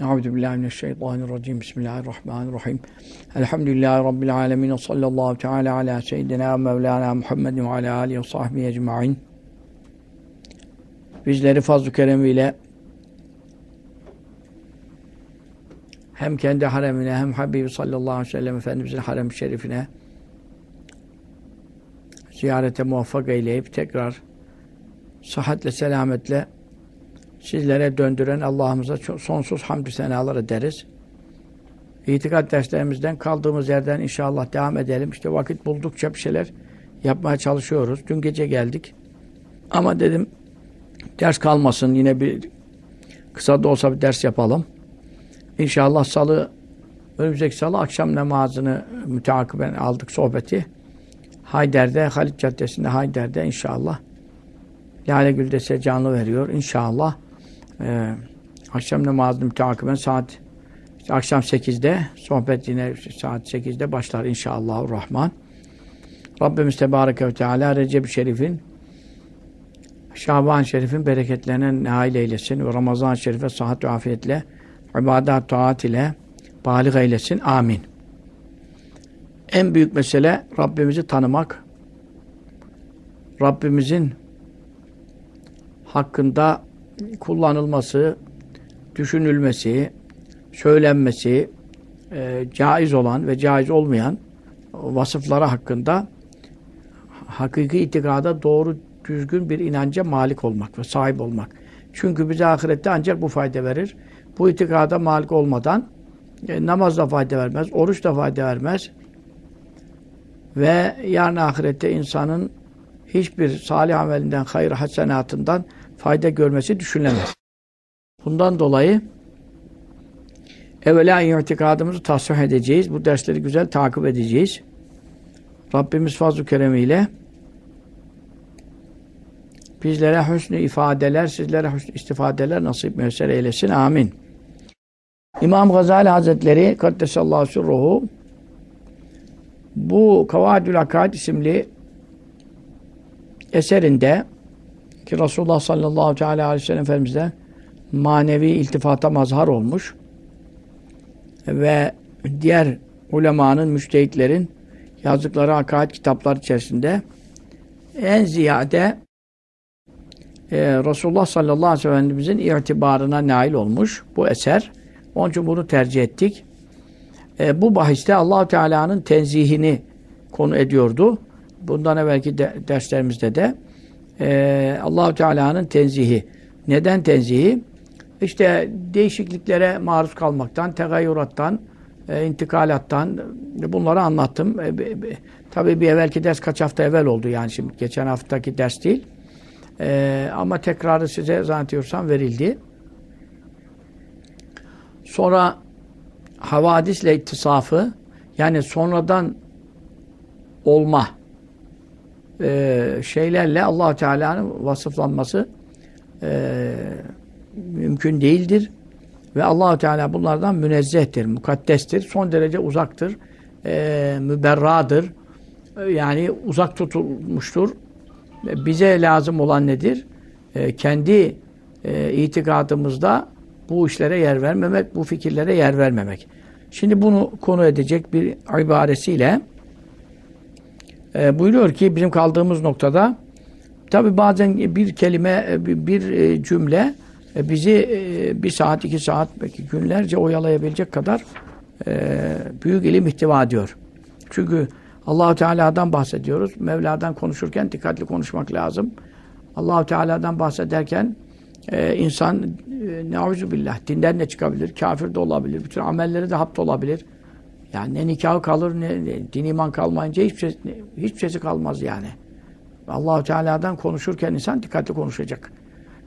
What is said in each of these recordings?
Euzu billahi mineşşeytanirracim. Bismillahirrahmanirrahim. Elhamdülillahi rabbil alamin. Sallallahu teala ala seyyidina Mevlana Muhammedin ve ala alihi ve sahbihi ecmaîn. Bizleri fazl-ı keremiyle hem kendi haremine hem Habibi sallallahu aleyhi ve sellem Efendimizin harem-i şerifine ziyarete muvaffak eyleyip tekrar sıhhatle, selametle sizlere döndüren Allah'ımıza sonsuz hamdü senalar ederiz. İtikat derslerimizden kaldığımız yerden inşallah devam edelim. İşte vakit buldukça bir şeyler yapmaya çalışıyoruz. Dün gece geldik. Ama dedim ders kalmasın. Yine bir kısa da olsa bir ders yapalım. İnşallah salı önümüzdeki salı akşam namazını müteakiben aldık sohbeti. Hayder'de, Halit Caddesi'nde Hayder'de inşallah Lale Gül'de canlı veriyor. İnşallah e, akşam namazını müteakiben saat işte akşam 8'de sohbet yine saat 8'de başlar inşallah Rahman. Rabbimiz Tebareke ve Teala Recep-i Şerif'in Şaban Şerif'in bereketlerine nail eylesin ve Ramazan Şerif'e sıhhat ve afiyetle ibadet taat ile balik eylesin. Amin. En büyük mesele Rabbimizi tanımak. Rabbimizin hakkında kullanılması, düşünülmesi, söylenmesi e, caiz olan ve caiz olmayan vasıflara hakkında hakiki itikada doğru düzgün bir inanca malik olmak ve sahip olmak. Çünkü bize ahirette ancak bu fayda verir. Bu itikada malik olmadan e, namaz da fayda vermez, oruç da fayda vermez. Ve yarın ahirette insanın hiçbir salih amelinden, hayır hasenatından fayda görmesi düşünülemez. Bundan dolayı evvela itikadımızı tasvih edeceğiz. Bu dersleri güzel takip edeceğiz. Rabbimiz fazl-ı keremiyle bizlere hüsnü ifadeler, sizlere hüsnü istifadeler nasip müessir eylesin. Amin. İmam Gazali Hazretleri Kaddesallahu sürruhu bu Kavadül Akad isimli eserinde ki Resulullah sallallahu aleyhi ve sellem Efendimiz'den manevi iltifata mazhar olmuş ve diğer ulemanın, müştehitlerin yazdıkları akaid kitaplar içerisinde en ziyade e, Resulullah sallallahu aleyhi ve sellem Efendimiz'in itibarına nail olmuş bu eser. Onun için bunu tercih ettik. E, bu bahiste allah Teala'nın tenzihini konu ediyordu. Bundan evvelki de, derslerimizde de e, Allahu Teala'nın tenzihi. Neden tenzihi? İşte değişikliklere maruz kalmaktan, tegayyurattan, e, intikalattan bunları anlattım. E, be, tabii bir evvelki ders kaç hafta evvel oldu yani şimdi geçen haftaki ders değil. E, ama tekrarı size zannediyorsam verildi. Sonra havadisle ittisafı yani sonradan olma e, şeylerle allah Teala'nın vasıflanması e, mümkün değildir. Ve allah Teala bunlardan münezzehtir, mukaddestir, son derece uzaktır, e, müberradır. E, yani uzak tutulmuştur. E, bize lazım olan nedir? E, kendi e, itikadımızda bu işlere yer vermemek, bu fikirlere yer vermemek. Şimdi bunu konu edecek bir ibaresiyle e, buyuruyor ki bizim kaldığımız noktada tabi bazen bir kelime, e, bir e, cümle e, bizi bir saat, iki saat, belki günlerce oyalayabilecek kadar büyük ilim ihtiva ediyor. Çünkü Allahu Teala'dan bahsediyoruz. Mevla'dan konuşurken dikkatli konuşmak lazım. Allahu Teala'dan bahsederken insan e, billah dinden de çıkabilir, kafir de olabilir, bütün amelleri de hapt olabilir. Yani ne nikahı kalır ne, ne din iman kalmayınca hiçbir, şey, hiçbir şeysi kalmaz yani. Allahu Teala'dan konuşurken insan dikkatli konuşacak.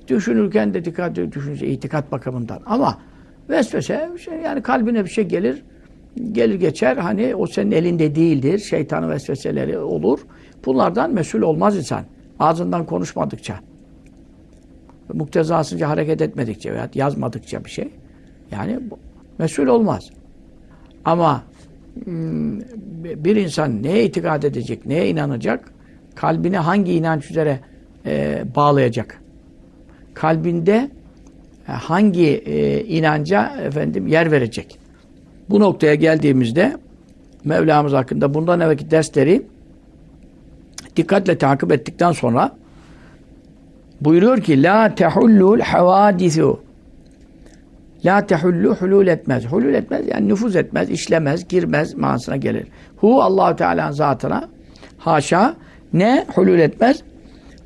Düşünürken de dikkatli düşünecek itikat bakımından. Ama vesvese şey, yani kalbine bir şey gelir gelir geçer hani o senin elinde değildir. Şeytanın vesveseleri olur. Bunlardan mesul olmaz insan. Ağzından konuşmadıkça. Muktezasınca hareket etmedikçe veya yazmadıkça bir şey. Yani mesul olmaz. Ama bir insan neye itikad edecek, neye inanacak? Kalbine hangi inanç üzere e, bağlayacak? Kalbinde hangi e, inanca efendim yer verecek? Bu noktaya geldiğimizde Mevlamız hakkında bundan evvelki dersleri dikkatle takip ettikten sonra buyuruyor ki la tehullul havadisu la tehullu hulul etmez. Hulul etmez yani nüfuz etmez, işlemez, girmez manasına gelir. Hu Allahu Teala'nın zatına haşa ne hulul etmez?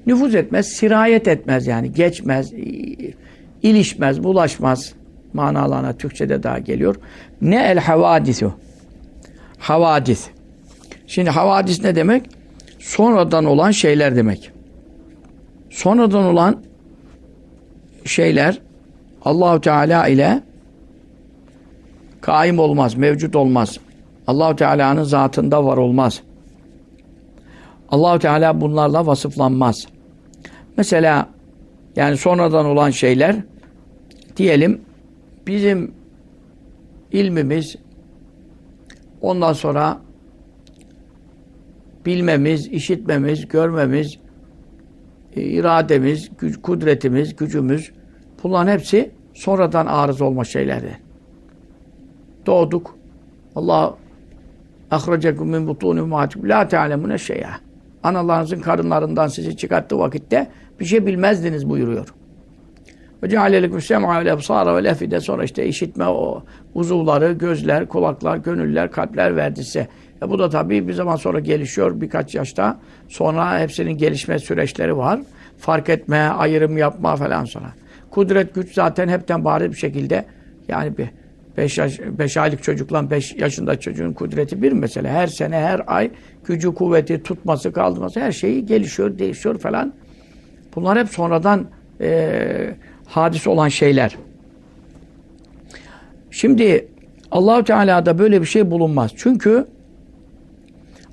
Nüfuz etmez, sirayet etmez yani geçmez, ilişmez, bulaşmaz manalarına Türkçe'de daha geliyor. Ne el havadisu? Havadis. Şimdi havadis ne demek? Sonradan olan şeyler demek. Sonradan olan şeyler Allahu Teala ile kaim olmaz, mevcut olmaz. Allahu Teala'nın zatında var olmaz. Allahu Teala bunlarla vasıflanmaz. Mesela yani sonradan olan şeyler diyelim bizim ilmimiz ondan sonra bilmemiz, işitmemiz, görmemiz, irademiz, güç, kudretimiz, gücümüz bunların hepsi sonradan arız olma şeylerdi. Doğduk. Allah ahracekum min butuni ummahatim la te'alemune şey'a. Analarınızın karınlarından sizi çıkarttığı vakitte bir şey bilmezdiniz buyuruyor. Ve cealelekum sem'a ve ebsara ve lefide sonra işte işitme o uzuvları, gözler, kulaklar, gönüller, kalpler verdi size. E bu da tabii bir zaman sonra gelişiyor birkaç yaşta. Sonra hepsinin gelişme süreçleri var. Fark etme, ayrım yapma falan sonra. Kudret, güç zaten hepten bari bir şekilde yani bir 5 yaş, beş aylık çocukla 5 yaşında çocuğun kudreti bir mesela. Her sene, her ay gücü, kuvveti, tutması, kaldırması her şeyi gelişiyor, değişiyor falan. Bunlar hep sonradan e, hadis olan şeyler. Şimdi Allahu Teala'da böyle bir şey bulunmaz. Çünkü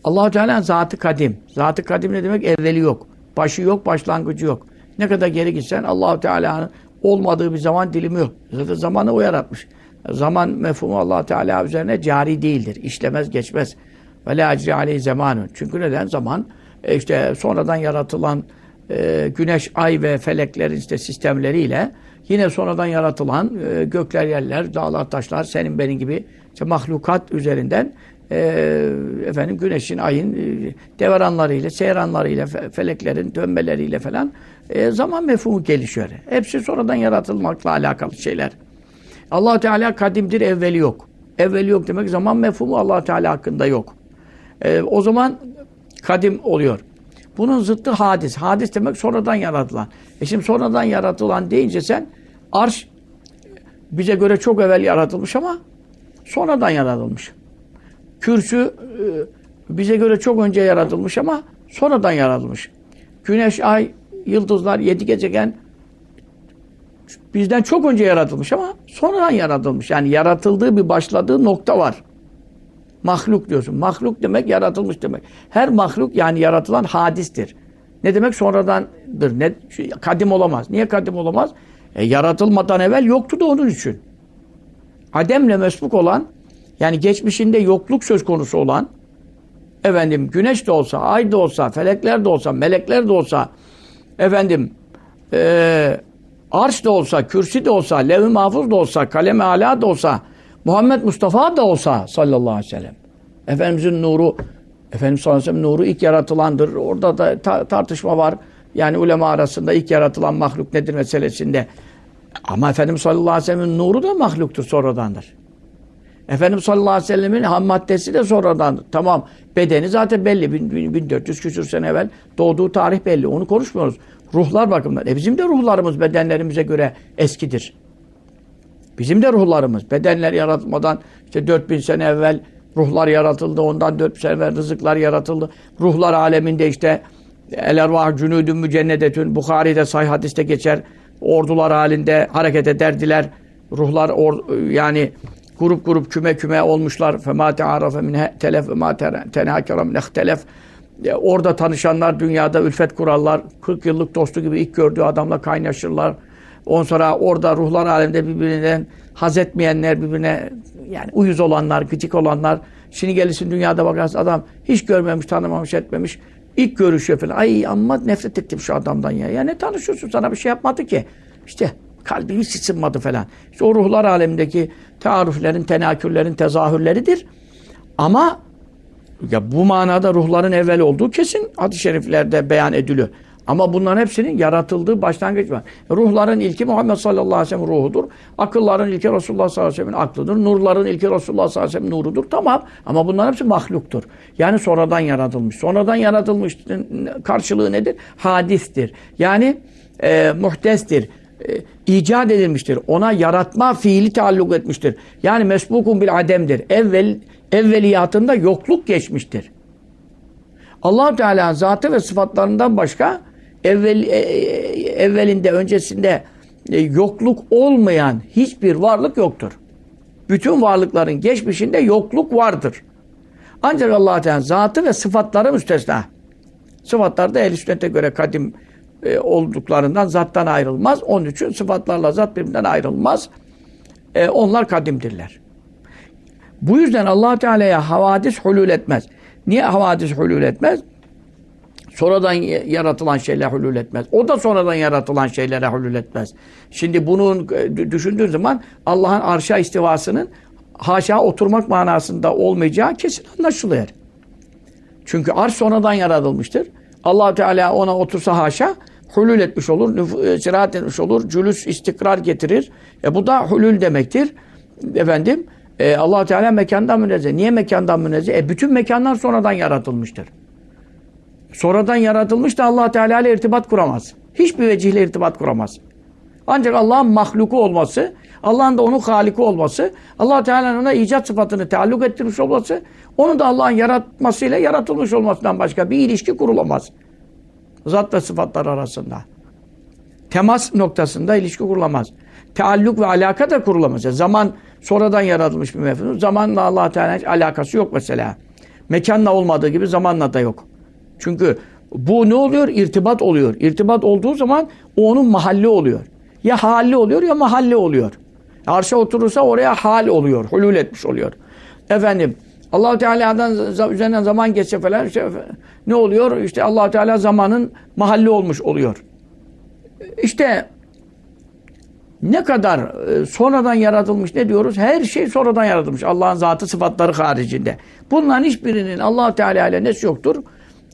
Allahu Teala'nın zatı kadim. Zatı kadim ne demek? Evveli yok. Başı yok, başlangıcı yok. Ne kadar geri gitsen Allahu Teala'nın olmadığı bir zaman dilimi yok. Zaten zamanı o yaratmış. Zaman mefhumu allah Teala üzerine cari değildir. İşlemez, geçmez. Ve la acri aleyhi zamanun. Çünkü neden? Zaman e işte sonradan yaratılan e, güneş, ay ve feleklerin işte sistemleriyle yine sonradan yaratılan e, gökler, yerler, dağlar, taşlar, senin benim gibi işte mahlukat üzerinden e, efendim güneşin, ayın e, devranlarıyla, seyranlarıyla, fe, feleklerin dönmeleriyle falan e, zaman mefhumu gelişiyor. Hepsi sonradan yaratılmakla alakalı şeyler. allah Teala kadimdir, evveli yok. Evveli yok demek zaman mefhumu allah Teala hakkında yok. E, o zaman kadim oluyor. Bunun zıttı hadis. Hadis demek sonradan yaratılan. E şimdi sonradan yaratılan deyince sen arş bize göre çok evvel yaratılmış ama sonradan yaratılmış. Kürsü e, bize göre çok önce yaratılmış ama sonradan yaratılmış. Güneş, ay, yıldızlar, yedi gezegen bizden çok önce yaratılmış ama sonradan yaratılmış. Yani yaratıldığı bir başladığı nokta var. Mahluk diyorsun. Mahluk demek yaratılmış demek. Her mahluk yani yaratılan hadistir. Ne demek sonradandır? Ne kadim olamaz. Niye kadim olamaz? E, yaratılmadan evvel yoktu da onun için. Ademle mesbuk olan yani geçmişinde yokluk söz konusu olan efendim güneş de olsa, ay da olsa, felekler de olsa, melekler de olsa efendim e, arş da olsa, kürsi de olsa, lev-i mahfuz da olsa, kalem-i ala da olsa Muhammed Mustafa da olsa sallallahu aleyhi ve sellem. Efendimizin nuru, Efendimiz sallallahu aleyhi ve sellem nuru ilk yaratılandır. Orada da ta tartışma var. Yani ulema arasında ilk yaratılan mahluk nedir meselesinde. Ama Efendimiz sallallahu aleyhi ve sellem'in nuru da mahluktur sonradandır. Efendimiz sallallahu aleyhi ve sellemin ham maddesi de sonradandır. Tamam bedeni zaten belli. 1400 küsur sene evvel doğduğu tarih belli. Onu konuşmuyoruz. Ruhlar bakımından. E bizim de ruhlarımız bedenlerimize göre eskidir. Bizim de ruhlarımız. Bedenler yaratılmadan işte 4000 sene evvel ruhlar yaratıldı. Ondan 4000 sene evvel rızıklar yaratıldı. Ruhlar aleminde işte el ervah cünüdün mücennedetün Bukhari'de sahih hadiste geçer. Ordular halinde hareket ederdiler. Ruhlar or, yani grup grup küme küme olmuşlar. Fema te'arafe min telef ve ma tenâkera min ihtelef. Orada tanışanlar dünyada ülfet kurarlar. 40 yıllık dostu gibi ilk gördüğü adamla kaynaşırlar. On sonra orada ruhlar aleminde birbirinden haz etmeyenler, birbirine yani uyuz olanlar, gıcık olanlar. Şimdi gelirsin dünyada bakarsın adam hiç görmemiş, tanımamış, etmemiş. İlk görüşüyor falan. Ay amma nefret ettim şu adamdan ya. Ya ne tanışıyorsun sana bir şey yapmadı ki. İşte Kalbi hiç ısınmadı falan. İşte o ruhlar alemindeki taarruflerin, tenakürlerin tezahürleridir. Ama ya bu manada ruhların evvel olduğu kesin hadis-i şeriflerde beyan ediliyor. Ama bunların hepsinin yaratıldığı başlangıç var. Ruhların ilki Muhammed sallallahu aleyhi ve sellem ruhudur. Akılların ilki Resulullah sallallahu aleyhi ve sellem aklıdır. Nurların ilki Resulullah sallallahu aleyhi ve sellem nurudur. Tamam ama bunların hepsi mahluktur. Yani sonradan yaratılmış. Sonradan yaratılmış karşılığı nedir? Hadistir. Yani e, muhtestir. E, icat edilmiştir. Ona yaratma fiili taalluk etmiştir. Yani mesbukun bil ademdir. Evvel evveliyatında yokluk geçmiştir. allah Teala zatı ve sıfatlarından başka evvel, e, e, evvelinde, öncesinde e, yokluk olmayan hiçbir varlık yoktur. Bütün varlıkların geçmişinde yokluk vardır. Ancak allah Teala zatı ve sıfatları müstesna. Sıfatlar da ehl sünnete göre kadim e, olduklarından zattan ayrılmaz. Onun için sıfatlarla zat birbirinden ayrılmaz. E, onlar kadimdirler. Bu yüzden allah Teala'ya havadis hulul etmez. Niye havadis hulul etmez? Sonradan yaratılan şeyler hulul etmez. O da sonradan yaratılan şeylere hulul etmez. Şimdi bunu e, düşündüğün zaman Allah'ın arşa istivasının haşa oturmak manasında olmayacağı kesin anlaşılıyor. Çünkü arş sonradan yaratılmıştır. allah Teala ona otursa haşa hulul etmiş olur, e, sirahat etmiş olur, cülüs istikrar getirir. E bu da hulul demektir. Efendim, e, allah Teala mekandan münezzeh. Niye mekandan münezzeh? E bütün mekanlar sonradan yaratılmıştır. Sonradan yaratılmış da allah Teala ile irtibat kuramaz. Hiçbir vecihle irtibat kuramaz. Ancak Allah'ın mahluku olması, Allah'ın da onun haliki olması, allah Teala'nın ona icat sıfatını taalluk ettirmiş olması, onu da Allah'ın yaratmasıyla yaratılmış olmasından başka bir ilişki kurulamaz. Zat ve sıfatlar arasında. Temas noktasında ilişki kurulamaz. Tealluk ve alaka da kurulamaz. Zaman sonradan yaratılmış bir mefhum. Zamanla allah Teala'nın alakası yok mesela. Mekanla olmadığı gibi zamanla da yok. Çünkü bu ne oluyor? İrtibat oluyor. İrtibat olduğu zaman o onun mahalli oluyor. Ya halli oluyor ya mahalli oluyor. Arşa oturursa oraya hal oluyor. Hulul etmiş oluyor. Efendim allah Teala'dan üzerinden zaman geçse falan işte, ne oluyor? İşte allah Teala zamanın mahalli olmuş oluyor. İşte ne kadar e, sonradan yaratılmış ne diyoruz? Her şey sonradan yaratılmış. Allah'ın zatı sıfatları haricinde. Bunların hiçbirinin allah Teala ile nesi yoktur?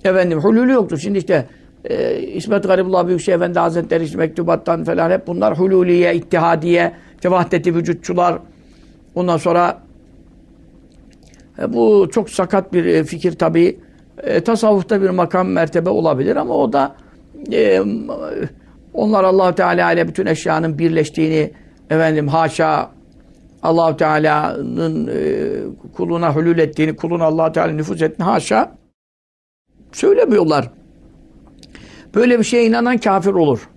Efendim hulülü yoktur. Şimdi işte e, İsmet Garibullah Büyükşehir Efendi Hazretleri işte mektubattan falan hep bunlar hululiye, ittihadiye, işte vahdeti vücutçular. Ondan sonra e, bu çok sakat bir e, fikir tabii. E, tasavvufta bir makam mertebe olabilir ama o da onlar allah Teala ile bütün eşyanın birleştiğini efendim haşa allah Teala'nın kuluna hulul ettiğini, kuluna allah Teala nüfuz ettiğini haşa söylemiyorlar. Böyle bir şeye inanan kafir olur.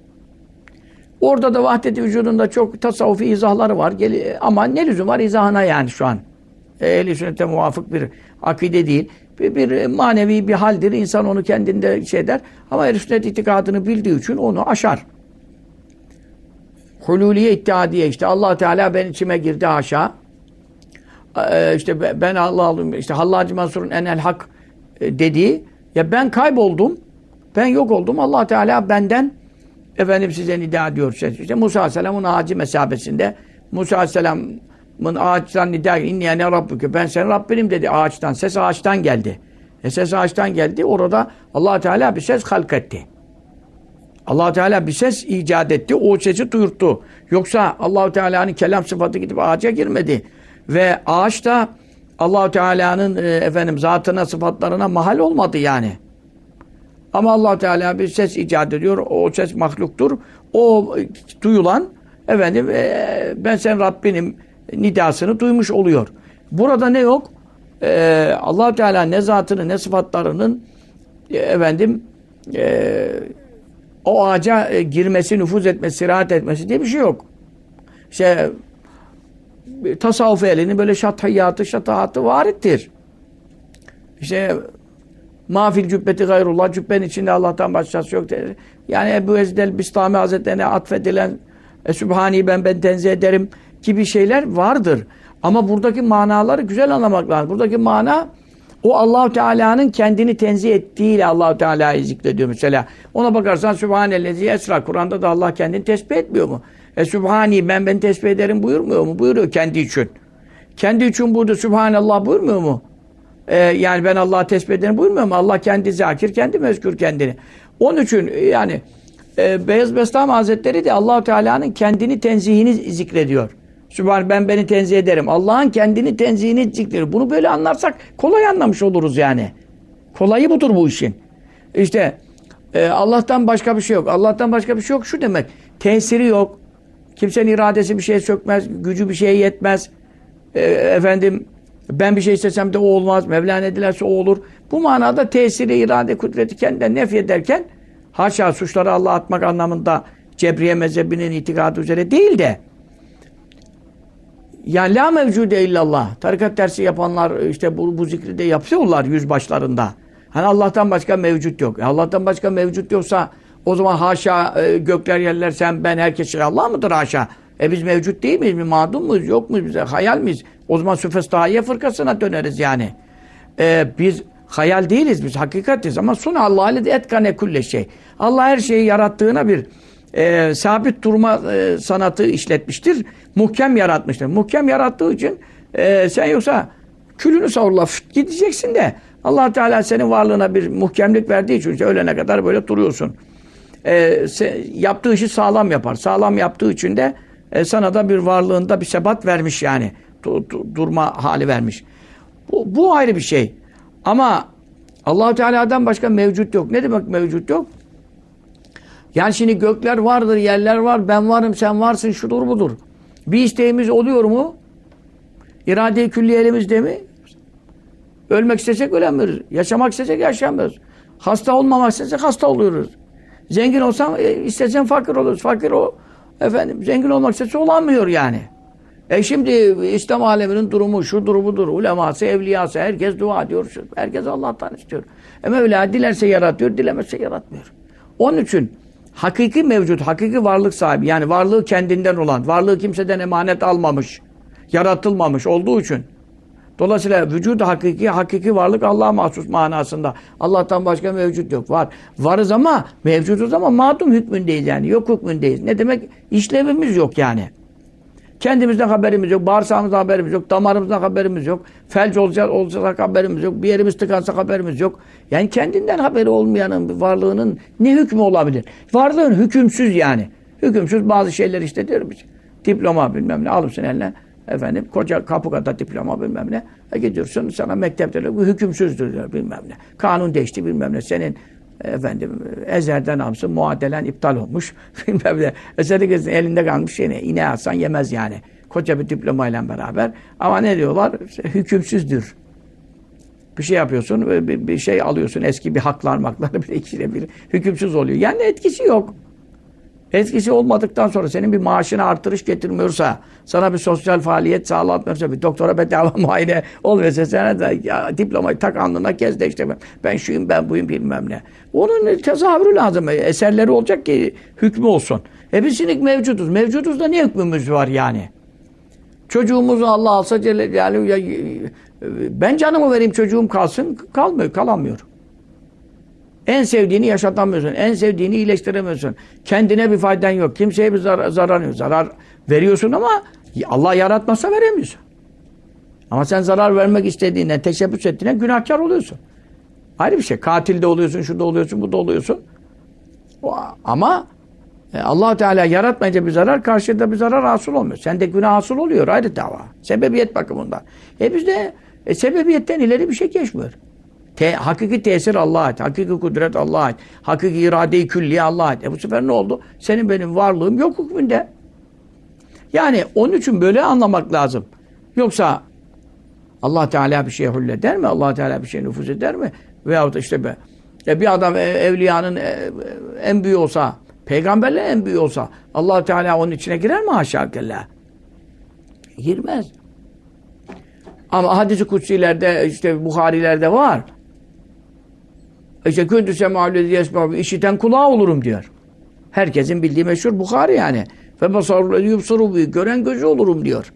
Orada da vahdeti vücudunda çok tasavvufi izahları var. Ama ne lüzum var izahına yani şu an. Ehli sünnete muvafık bir akide değil. Bir, bir manevi bir haldir. İnsan onu kendinde şey der. Ama ehl sünnet itikadını bildiği için onu aşar. Hululiye ittihadiye işte allah Teala ben içime girdi haşa. Ee, işte ben Allah'ım işte Hallacı Mansur'un enel hak e, dediği ya ben kayboldum. Ben yok oldum. allah Teala benden efendim size nida ediyor. İşte Musa Aleyhisselam'ın ağacı mesabesinde Musa Aleyhisselam'ın ağaçtan nida inni ne rabbüke ben senin Rabbinim dedi ağaçtan. Ses ağaçtan geldi. E ses ağaçtan geldi. Orada allah Teala bir ses halk etti. allah Teala bir ses icat etti. O sesi duyurttu. Yoksa allah Teala'nın kelam sıfatı gidip ağaca girmedi. Ve ağaç da allah Teala'nın e, efendim zatına, sıfatlarına mahal olmadı yani. Ama allah Teala bir ses icat ediyor. O ses mahluktur. O duyulan efendim e, ben sen Rabbinim nidasını duymuş oluyor. Burada ne yok? E, allah Teala ne zatını ne sıfatlarının e, efendim e, o ağaca e, girmesi, nüfuz etmesi, sirahat etmesi diye bir şey yok. İşte tasavvuf elinin böyle şatayyatı, şatahatı varittir. İşte mafil cübbeti gayrullah, cübbenin içinde Allah'tan başkası yok. Der. Yani Ebu Ezid el-Bistami Hazretlerine atfedilen e, Sübhani ben ben tenzih ederim gibi şeyler vardır. Ama buradaki manaları güzel anlamak lazım. Buradaki mana o Allahu Teala'nın kendini tenzih ettiğiyle Allahu Teala'yı zikrediyor mesela. Ona bakarsan Sübhanellezi esra Kur'an'da da Allah kendini tesbih etmiyor mu? E Sübhani ben ben tesbih ederim buyurmuyor mu? Buyuruyor kendi için. Kendi için burada Sübhanallah buyurmuyor mu? E, yani ben Allah'a tesbih ederim buyurmuyor mu? Allah kendi zakir, kendi mezkür kendini. Onun için e, yani e, Beyaz Bestam Hazretleri de allah Teala'nın kendini tenzihini zikrediyor. Sübhan ben beni tenzih ederim. Allah'ın kendini tenzihini zikrediyor. Bunu böyle anlarsak kolay anlamış oluruz yani. Kolayı budur bu işin. İşte e, Allah'tan başka bir şey yok. Allah'tan başka bir şey yok. Şu demek. Tesiri yok. Kimsenin iradesi bir şeye sökmez. Gücü bir şeye yetmez. E, efendim ben bir şey istesem de o olmaz. Mevla ne dilerse o olur. Bu manada tesiri, irade, kudreti kendinden nef ederken haşa suçları Allah'a atmak anlamında Cebriye mezhebinin itikadı üzere değil de yani la mevcude illallah. Tarikat dersi yapanlar işte bu, bu zikri de yapıyorlar yüz başlarında. Hani Allah'tan başka mevcut yok. E Allah'tan başka mevcut yoksa o zaman haşa e, gökler yerler sen ben herkes şey Allah mıdır haşa? E biz mevcut değil miyiz? Bir madum muyuz? Yok muyuz? Bize hayal miyiz? O zaman süfestahiye fırkasına döneriz yani. E, biz hayal değiliz. Biz hakikatiz. Ama sun Allah ile etkane kulle şey. Allah her şeyi yarattığına bir e, sabit durma e, sanatı işletmiştir. Muhkem yaratmıştır. Muhkem yarattığı için e, sen yoksa külünü savurla gideceksin de allah Teala senin varlığına bir muhkemlik verdiği için işte ölene kadar böyle duruyorsun. E, se, yaptığı işi sağlam yapar. Sağlam yaptığı için de e, sana da bir varlığında bir sebat vermiş yani. Du, du, durma hali vermiş. Bu, bu ayrı bir şey. Ama allah Teala'dan başka mevcut yok. Ne demek mevcut yok? Yani şimdi gökler vardır, yerler var, ben varım, sen varsın, şudur budur. Bir isteğimiz oluyor mu? İrade-i külli elimizde mi? Ölmek istesek ölemiyoruz. Yaşamak istesek yaşamıyoruz. Hasta olmamak istesek hasta oluyoruz. Zengin olsam e, istesen fakir oluruz. Fakir o efendim zengin olmak istese olamıyor yani. E şimdi İslam aleminin durumu şu durubudur. Uleması, evliyası herkes dua ediyor. Herkes Allah'tan istiyor. E Mevla dilerse yaratıyor, dilemezse yaratmıyor. Onun için hakiki mevcut, hakiki varlık sahibi yani varlığı kendinden olan, varlığı kimseden emanet almamış, yaratılmamış olduğu için Dolayısıyla vücut hakiki, hakiki varlık Allah'a mahsus manasında. Allah'tan başka mevcut yok. Var. Varız ama mevcuduz ama madum hükmündeyiz yani. Yok hükmündeyiz. Ne demek? İşlevimiz yok yani. Kendimizden haberimiz yok. Bağırsağımızdan haberimiz yok. Damarımızdan haberimiz yok. Felç olacak, olacak haberimiz yok. Bir yerimiz tıkansa haberimiz yok. Yani kendinden haberi olmayanın varlığının ne hükmü olabilir? Varlığın hükümsüz yani. Hükümsüz bazı şeyler işte diyorum. Diploma bilmem ne alırsın eline. Efendim koca kapıkada diploma bilmem ne. E gidiyorsun sana mektepte hükümsüzdür diyor bilmem ne. Kanun değişti bilmem ne. Senin efendim ezerden almışsın muadelen iptal olmuş. Eseri gezin elinde kalmış şey ne. İne atsan yemez yani. Koca bir diplomayla beraber. Ama ne diyorlar? Hükümsüzdür. Bir şey yapıyorsun, bir, bir şey alıyorsun, eski bir haklar maklar bir ikisiyle bir hükümsüz oluyor. Yani etkisi yok. Etkisi olmadıktan sonra senin bir maaşına artırış getirmiyorsa, sana bir sosyal faaliyet sağlatmıyorsa, bir doktora bedava muayene olmuyorsa sana da ya, diplomayı tak alnına kez de işte ben şuyum ben buyum bilmem ne. Onun tezahürü lazım. Eserleri olacak ki hükmü olsun. E biz şimdi mevcuduz. Mevcuduz da ne hükmümüz var yani? Çocuğumuzu Allah alsa Celle yani ya, ben canımı vereyim çocuğum kalsın kalmıyor, kalamıyor. En sevdiğini yaşatamıyorsun. En sevdiğini iyileştiremiyorsun. Kendine bir faydan yok. Kimseye bir zar zarar yok. Zarar veriyorsun ama Allah yaratmasa veremiyorsun. Ama sen zarar vermek istediğinden, teşebbüs ettiğinden günahkar oluyorsun. Ayrı bir şey. Katil de oluyorsun, şurada oluyorsun, burada oluyorsun. Ama e, allah Teala yaratmayınca bir zarar, karşıda bir zarar hasıl olmuyor. Sende günah hasıl oluyor. Ayrı dava. Sebebiyet bakımından. E bizde e, sebebiyetten ileri bir şey geçmiyor. Te, hakiki tesir Allah'a ait. Hakiki kudret Allah'a ait. Hakiki irade-i külliye Allah'a ait. E bu sefer ne oldu? Senin benim varlığım yok hükmünde. Yani onun için böyle anlamak lazım. Yoksa Allah Teala bir şey hulleder mi? Allah Teala bir şey nüfuz eder mi? Veyahut işte be, e bir adam e, evliyanın e, en büyüğü olsa, peygamberlerin en büyüğü olsa Allah Teala onun içine girer mi haşa kella? Girmez. Ama hadis-i kutsilerde işte Buharilerde var. İşte kündü semâlezi yesmâ işiten kulağı olurum diyor. Herkesin bildiği meşhur Bukhari yani. Ve basarul yubsuru gören gözü olurum diyor.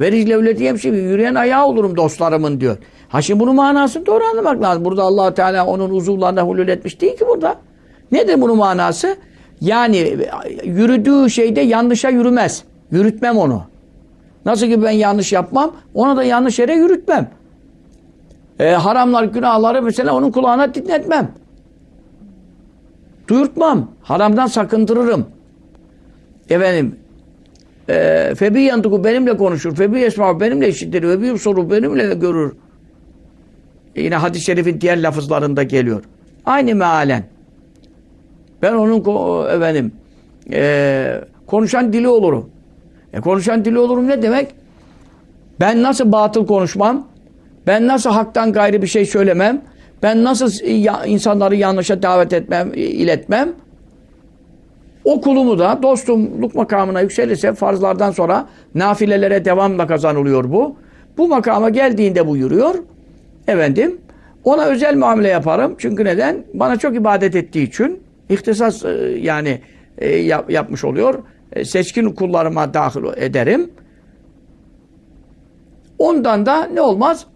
Ve riclevleti yemşi yürüyen ayağı olurum dostlarımın diyor. Ha şimdi bunun manasını doğru anlamak lazım. Burada allah Teala onun uzuvlarına hulul etmiş değil ki burada. Nedir bunun manası? Yani yürüdüğü şeyde yanlışa yürümez. Yürütmem onu. Nasıl ki ben yanlış yapmam, ona da yanlış yere yürütmem. E, haramlar, günahları mesela onun kulağına dinletmem. Duyurtmam. Haramdan sakındırırım. Efendim, e, febi yandıku benimle konuşur. Febi esma benimle işitir. Febi soru benimle görür. E, yine hadis-i şerifin diğer lafızlarında geliyor. Aynı mealen. Ben onun efendim e, konuşan dili olurum. E, konuşan dili olurum ne demek? Ben nasıl batıl konuşmam? Ben nasıl haktan gayrı bir şey söylemem? Ben nasıl ya, insanları yanlışa davet etmem, iletmem? O kulumu da dostumluk makamına yükselirse farzlardan sonra nafilelere devamla kazanılıyor bu. Bu makama geldiğinde buyuruyor. Efendim ona özel muamele yaparım. Çünkü neden? Bana çok ibadet ettiği için ihtisas e, yani e, yap, yapmış oluyor. E, seçkin kullarıma dahil ederim. Ondan da ne olmaz?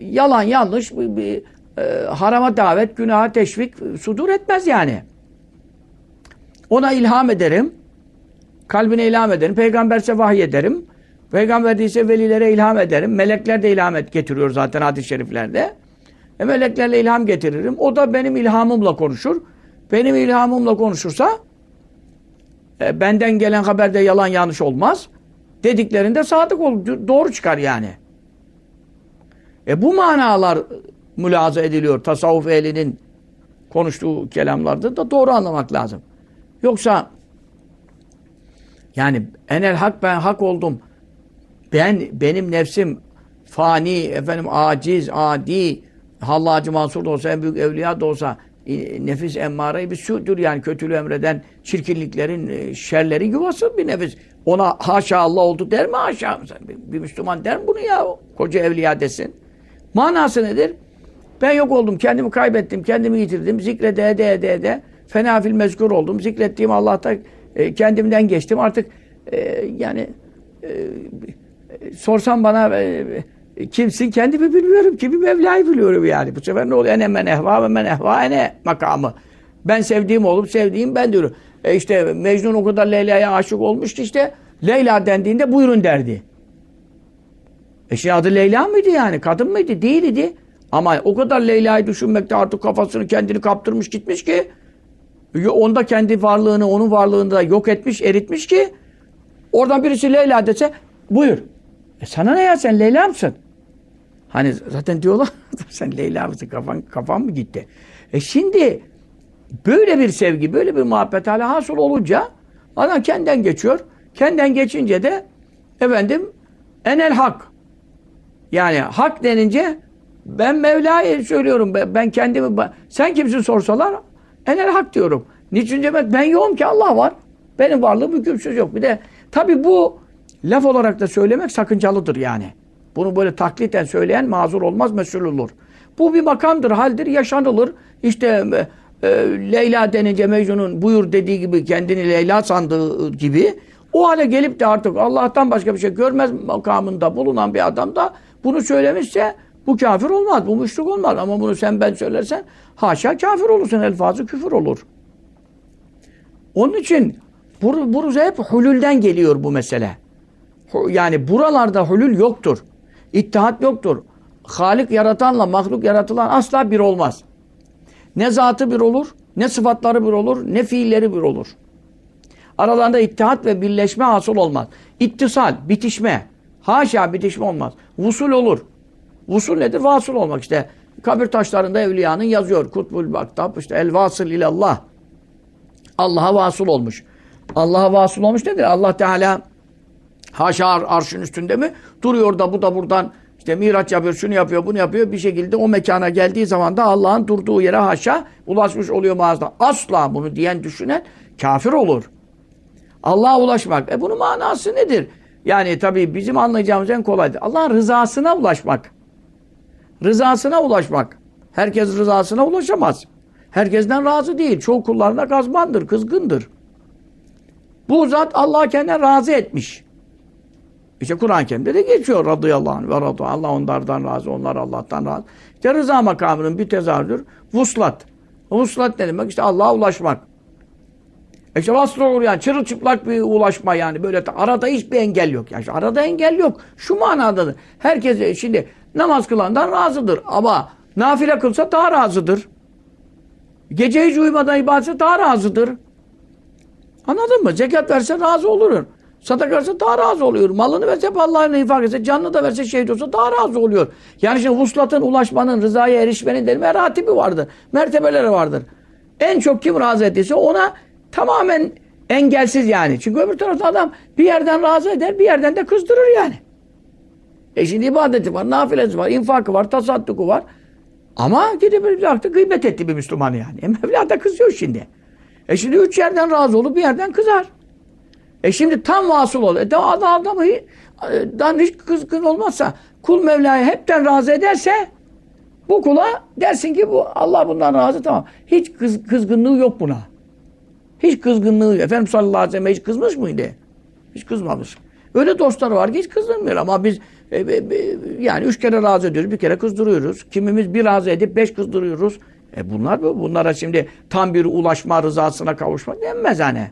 Yalan yanlış bir, bir e, harama davet, günaha teşvik sudur etmez yani. Ona ilham ederim. Kalbine ilham ederim. Peygamberse vahiy ederim. Peygamber değilse velilere ilham ederim. Melekler de ilham et, getiriyor zaten hadis-i şeriflerde. E meleklerle ilham getiririm. O da benim ilhamımla konuşur. Benim ilhamımla konuşursa e, benden gelen haberde yalan yanlış olmaz. Dediklerinde sadık olur. Doğru çıkar yani. E bu manalar mülaza ediliyor. Tasavvuf ehlinin konuştuğu kelamlarda da doğru anlamak lazım. Yoksa yani enel hak ben hak oldum. Ben benim nefsim fani, efendim aciz, adi, Hallacı Mansur da olsa, en büyük evliya da olsa e, nefis emmare bir sürdür yani kötülüğü emreden çirkinliklerin, e, şerlerin yuvası bir nefis. Ona haşa Allah oldu der mi haşa? Bir Müslüman der mi bunu ya? Koca evliya desin. Manası nedir? Ben yok oldum, kendimi kaybettim, kendimi yitirdim, zikrede ede ede ede fena fil mezkur oldum, zikrettiğim Allah'ta e, kendimden geçtim. Artık e, yani e, sorsam bana e, kimsin kendimi bilmiyorum, kimi Mevla'yı biliyorum yani. Bu sefer ne oluyor? Ene men ehva ve men ehva ene makamı. Ben sevdiğim olup sevdiğim ben diyorum. E işte Mecnun o kadar Leyla'ya aşık olmuştu işte Leyla dendiğinde buyurun derdi. E şimdi adı Leyla mıydı yani? Kadın mıydı? Değildi. Ama o kadar Leyla'yı düşünmekte artık kafasını kendini kaptırmış gitmiş ki onda kendi varlığını onun varlığını da yok etmiş, eritmiş ki oradan birisi Leyla dese buyur. E sana ne ya sen Leyla mısın? Hani zaten diyorlar sen Leyla mısın kafan, kafan mı gitti? E şimdi böyle bir sevgi, böyle bir muhabbet hala hasıl olunca adam kendinden geçiyor. Kendinden geçince de efendim enel hak. Yani hak denince ben Mevla'yı söylüyorum. Ben kendimi sen kimsin sorsalar enel hak diyorum. Niçin demek? Ben yoğum ki Allah var. Benim varlığım hükümsüz yok. Bir de tabi bu laf olarak da söylemek sakıncalıdır yani. Bunu böyle takliten söyleyen mazur olmaz, mesul olur. Bu bir makamdır, haldir, yaşanılır. İşte e, e, Leyla denince Mecnun'un buyur dediği gibi kendini Leyla sandığı gibi o hale gelip de artık Allah'tan başka bir şey görmez makamında bulunan bir adam da bunu söylemişse bu kafir olmaz, bu müşrik olmaz. Ama bunu sen ben söylersen haşa kafir olursun, elfazı küfür olur. Onun için bur burası hep hulülden geliyor bu mesele. Yani buralarda hulül yoktur. İttihat yoktur. Halik yaratanla mahluk yaratılan asla bir olmaz. Ne zatı bir olur, ne sıfatları bir olur, ne fiilleri bir olur. Aralarında ittihat ve birleşme hasıl olmaz. İttisal, bitişme. Haşa bitişme olmaz. Vusul olur. Vusul nedir? Vasıl olmak işte. Kabir taşlarında evliyanın yazıyor. Kutbul Baktab işte el vasıl ilallah. Allah'a vasıl olmuş. Allah'a vasıl olmuş nedir? Allah Teala haşa ar arşın üstünde mi? Duruyor da bu da buradan işte miraç yapıyor, şunu yapıyor, bunu yapıyor. Bir şekilde o mekana geldiği zaman da Allah'ın durduğu yere haşa ulaşmış oluyor mağazada. Asla bunu diyen düşünen kafir olur. Allah'a ulaşmak. E bunun manası nedir? Yani tabii bizim anlayacağımız en kolaydır. Allah'ın rızasına ulaşmak. Rızasına ulaşmak. Herkes rızasına ulaşamaz. Herkesten razı değil. Çoğu kullarına gazbandır, kızgındır. Bu zat Allah kendine razı etmiş. İşte Kur'an-ı de geçiyor radıyallahu anh ve radu. Allah onlardan razı, onlar Allah'tan razı. İşte rıza makamının bir tezahürdür. Vuslat. Vuslat ne demek? İşte Allah'a ulaşmak. E işte vasıl olur yani çırılçıplak bir ulaşma yani böyle arada hiçbir engel yok. Yani arada engel yok. Şu manadadır. Herkes e, şimdi namaz kılandan razıdır ama nafile kılsa daha razıdır. Gece hiç uyumadan ibadetse daha razıdır. Anladın mı? Zekat verse razı olur. Sadaka verse daha razı oluyor. Malını verse Allah'ın infak etse, canını da verse şehit olsa daha razı oluyor. Yani şimdi vuslatın, ulaşmanın, rızaya erişmenin de meratibi vardır. Mertebeleri vardır. En çok kim razı ettiyse ona tamamen engelsiz yani. Çünkü öbür tarafta adam bir yerden razı eder, bir yerden de kızdırır yani. E şimdi ibadeti var, nafilesi var, infakı var, tasadduku var. Ama gidip bir baktı gıybet etti bir Müslüman yani. E Mevla da kızıyor şimdi. E şimdi üç yerden razı olup bir yerden kızar. E şimdi tam vasıl ol. E adam adamı dan hiç kızgın olmazsa kul Mevla'yı hepten razı ederse bu kula dersin ki bu Allah bundan razı tamam. Hiç kız, kızgınlığı yok buna. Hiç kızgınlığı. Efendimiz sallallahu aleyhi ve sellem hiç kızmış mıydı? Hiç kızmamış. Öyle dostları var ki hiç kızdırmıyor ama biz e, e, e, yani üç kere razı ediyoruz, bir kere kızdırıyoruz. Kimimiz bir razı edip beş kızdırıyoruz. E bunlar bunlara şimdi tam bir ulaşma rızasına kavuşma denmez hani.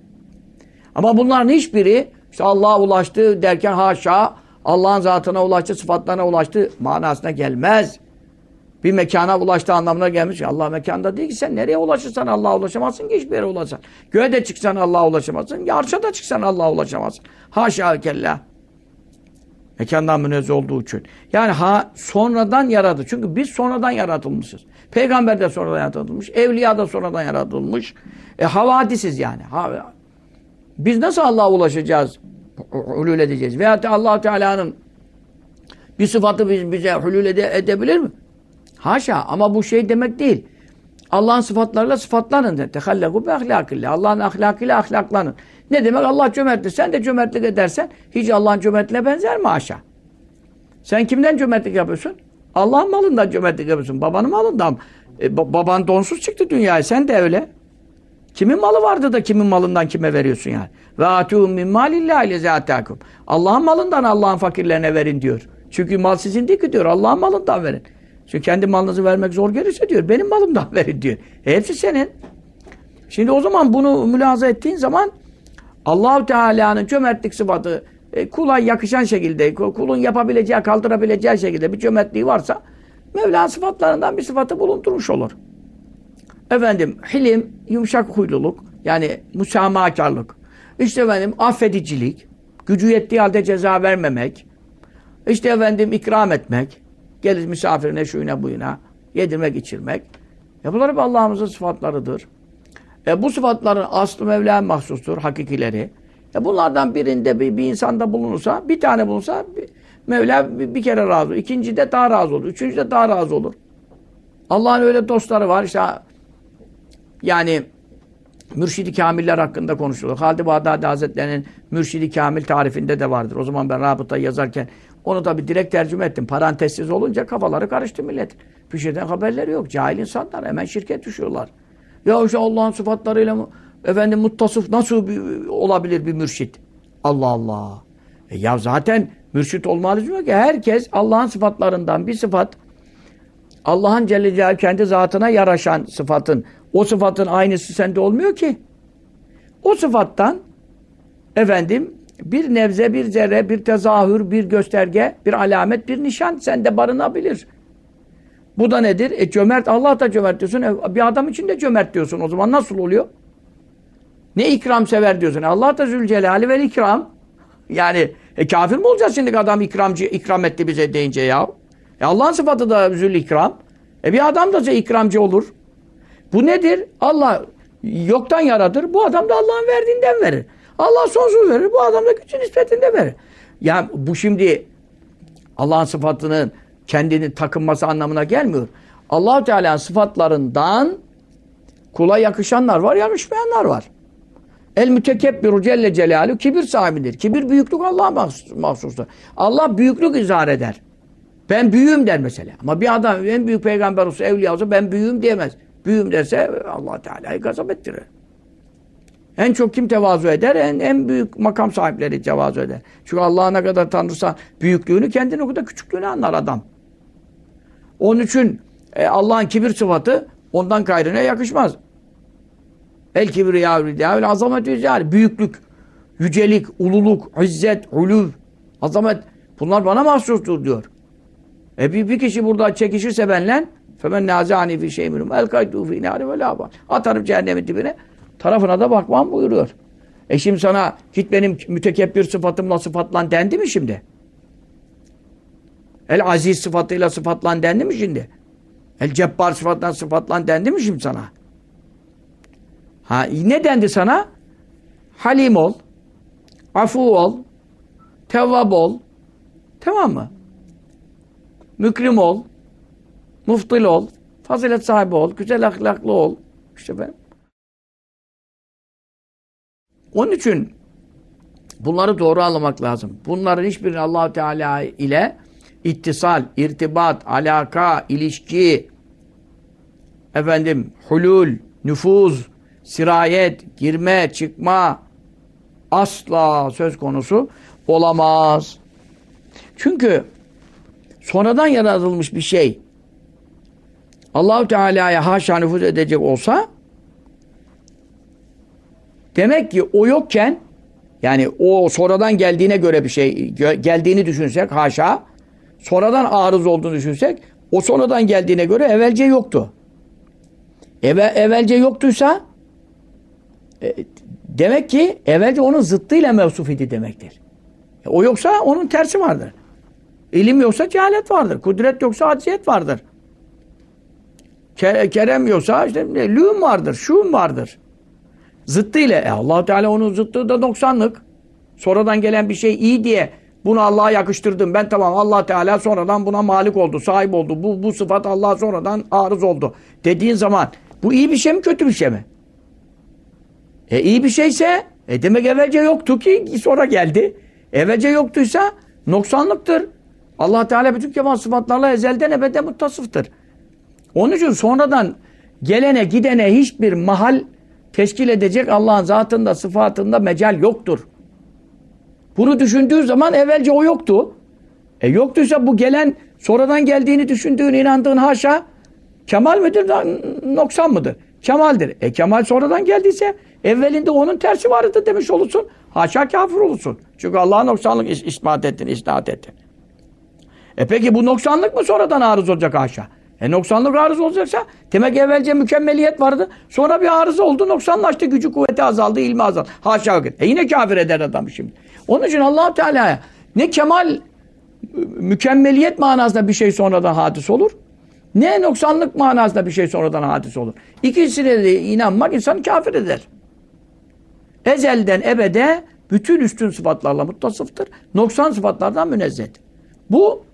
Ama bunların hiçbiri işte Allah'a ulaştı derken haşa Allah'ın zatına ulaştı, sıfatlarına ulaştı manasına gelmez. Bir mekana ulaştı anlamına gelmiş. Allah mekanda değil ki sen nereye ulaşırsan Allah'a ulaşamazsın ki hiçbir yere ulaşsan. Göğe de çıksan Allah'a ulaşamazsın. Yarşa da çıksan Allah'a ulaşamazsın. Haşa kella. Mekandan münezzeh olduğu için. Yani ha sonradan yaradı. Çünkü biz sonradan yaratılmışız. Peygamber de sonradan yaratılmış. Evliya da sonradan yaratılmış. E havadisiz yani. Ha, biz nasıl Allah'a ulaşacağız? Hulul edeceğiz. Veyahut allah Teala'nın bir sıfatı biz, bize hulul ede, edebilir mi? Haşa ama bu şey demek değil. Allah'ın sıfatlarıyla sıfatlanın. Tehallegu bi ahlakillah. Allah'ın ahlakıyla ahlaklanın. Ne demek? Allah cömerttir. Sen de cömertlik edersen hiç Allah'ın cömertliğine benzer mi haşa? Sen kimden cömertlik yapıyorsun? Allah'ın malından cömertlik yapıyorsun. Babanın malından. E, baban donsuz çıktı dünyaya. Sen de öyle. Kimin malı vardı da kimin malından kime veriyorsun yani? Ve atûhum min mâlillâhi lezâtâkum. Allah'ın malından Allah'ın fakirlerine verin diyor. Çünkü mal sizin değil ki diyor. Allah'ın malından verin. Çünkü kendi malınızı vermek zor gelirse diyor. Benim malımdan verin diyor. Hepsi senin. Şimdi o zaman bunu mülaza ettiğin zaman Allahu Teala'nın cömertlik sıfatı e, kula yakışan şekilde, kulun yapabileceği, kaldırabileceği şekilde bir cömertliği varsa Mevla sıfatlarından bir sıfatı bulundurmuş olur. Efendim hilim, yumuşak huyluluk, yani müsamahakarlık. İşte efendim affedicilik, gücü yettiği halde ceza vermemek, işte efendim ikram etmek, gelir misafirine şuyuna buyuna, yedirmek içirmek. E bunlar hep Allah'ımızın sıfatlarıdır. E bu sıfatların aslı Mevla'ya mahsustur, hakikileri. E bunlardan birinde bir, bir insanda bulunursa, bir tane bulunsa bir, Mevla bir, bir kere razı olur. İkinci de daha razı olur. Üçüncü de daha razı olur. Allah'ın öyle dostları var. İşte yani Mürşidi Kamiller hakkında konuşulur. Halid-i Bağdadi Hazretleri'nin Mürşidi Kamil tarifinde de vardır. O zaman ben rabıta yazarken onu tabi direkt tercüme ettim. Parantezsiz olunca kafaları karıştı millet. Bir şeyden haberleri yok. Cahil insanlar hemen şirket düşüyorlar. Ya işte Allah'ın sıfatlarıyla efendim muttasıf nasıl bir, olabilir bir mürşit? Allah Allah. E ya zaten mürşit olma lüzumu ki herkes Allah'ın sıfatlarından bir sıfat Allah'ın Celle Celaluhu kendi zatına yaraşan sıfatın o sıfatın aynısı sende olmuyor ki. O sıfattan efendim bir nevze, bir zerre, bir tezahür, bir gösterge, bir alamet, bir nişan sende barınabilir. Bu da nedir? E cömert, Allah da cömert diyorsun. E, bir adam için de cömert diyorsun. O zaman nasıl oluyor? Ne ikram sever diyorsun. E, Allah da zülcelali vel ikram. Yani e, kafir mi olacağız şimdi adam ikramcı, ikram etti bize deyince ya? E, Allah'ın sıfatı da zül ikram. E bir adam da ikramcı olur. Bu nedir? Allah yoktan yaratır. Bu adam da Allah'ın verdiğinden verir. Allah sonsuz verir. Bu adam da gücün nispetinde verir. Ya bu şimdi Allah'ın sıfatının kendini takınması anlamına gelmiyor. allah Teala'nın sıfatlarından kula yakışanlar var, yakışmayanlar var. El mütekebbiru celle celaluhu kibir sahibidir. Kibir büyüklük Allah'a mahsustur. Allah büyüklük izhar eder. Ben büyüğüm der mesela. Ama bir adam en büyük peygamber olsa, evliya olsa ben büyüğüm diyemez. Büyüğüm derse allah Teala'yı gazap ettirir. En çok kim tevazu eder? En, en büyük makam sahipleri tevazu eder. Çünkü Allah'a ne kadar tanırsa büyüklüğünü kendini o kadar küçüklüğünü anlar adam. Onun için e, Allah'ın kibir sıfatı ondan gayrine yakışmaz. El kibriya ridâül azametü zâli. Büyüklük, yücelik, ululuk, izzet, uluv, azamet. Bunlar bana mahsustur diyor. E bir, bir kişi burada çekişirse benle femen nazani fi şey minhum el kaydu fi nari ve la Atarım cehennemin dibine. Tarafına da bakmam buyuruyor. E şimdi sana git benim mütekebbir sıfatımla sıfatlan dendi mi şimdi? El aziz sıfatıyla sıfatlan dendi mi şimdi? El cebbar sıfatla sıfatlan dendi mi şimdi sana? Ha ne dendi sana? Halim ol, afu ol, tevvab ol. Tamam mı? Mükrim ol, muftil ol, fazilet sahibi ol, güzel ahlaklı ol. İşte ben. Onun için bunları doğru anlamak lazım. Bunların hiçbirini allah Teala ile ittisal, irtibat, alaka, ilişki, efendim, hulul, nüfuz, sirayet, girme, çıkma asla söz konusu olamaz. Çünkü sonradan yaratılmış bir şey Allahu Teala'ya haşa nüfuz edecek olsa demek ki o yokken yani o sonradan geldiğine göre bir şey geldiğini düşünsek haşa sonradan arız olduğunu düşünsek o sonradan geldiğine göre evvelce yoktu. Eve, evvelce yoktuysa e, demek ki evvelce onun zıttıyla mevsuf idi demektir. E, o yoksa onun tersi vardır. İlim yoksa cehalet vardır. Kudret yoksa acziyet vardır. Kerem yoksa işte lüğüm vardır, şuum vardır. Zıttı ile. E allah Teala onun zıttı da noksanlık. Sonradan gelen bir şey iyi diye bunu Allah'a yakıştırdım. Ben tamam allah Teala sonradan buna malik oldu, sahip oldu. Bu, bu sıfat Allah'a sonradan arız oldu. Dediğin zaman bu iyi bir şey mi kötü bir şey mi? E iyi bir şeyse e demek evvelce yoktu ki sonra geldi. Evvelce yoktuysa noksanlıktır. allah Teala bütün kemal sıfatlarla ezelden ebede muttasıftır. Onun için sonradan gelene gidene hiçbir mahal teşkil edecek Allah'ın zatında sıfatında mecal yoktur. Bunu düşündüğü zaman evvelce o yoktu. E yoktuysa bu gelen sonradan geldiğini düşündüğün, inandığın haşa kemal midir, noksan mıdır? Kemaldir. E kemal sonradan geldiyse evvelinde onun tersi vardı demiş olursun. Haşa kafir olursun. Çünkü Allah'a noksanlık is ispat ettin, isnat ettin. E peki bu noksanlık mı sonradan arız olacak haşa? E noksanlık arız olacaksa demek evvelce mükemmeliyet vardı. Sonra bir arıza oldu, noksanlaştı, gücü kuvveti azaldı, ilmi azaldı. Haşa vakit. E yine kafir eder adam şimdi. Onun için allah Teala'ya ne kemal mükemmeliyet manasında bir şey sonradan hadis olur. Ne noksanlık manasında bir şey sonradan hadis olur. İkisine de inanmak insan kafir eder. Ezelden ebede bütün üstün sıfatlarla muttasıftır. Noksan sıfatlardan münezzehtir. Bu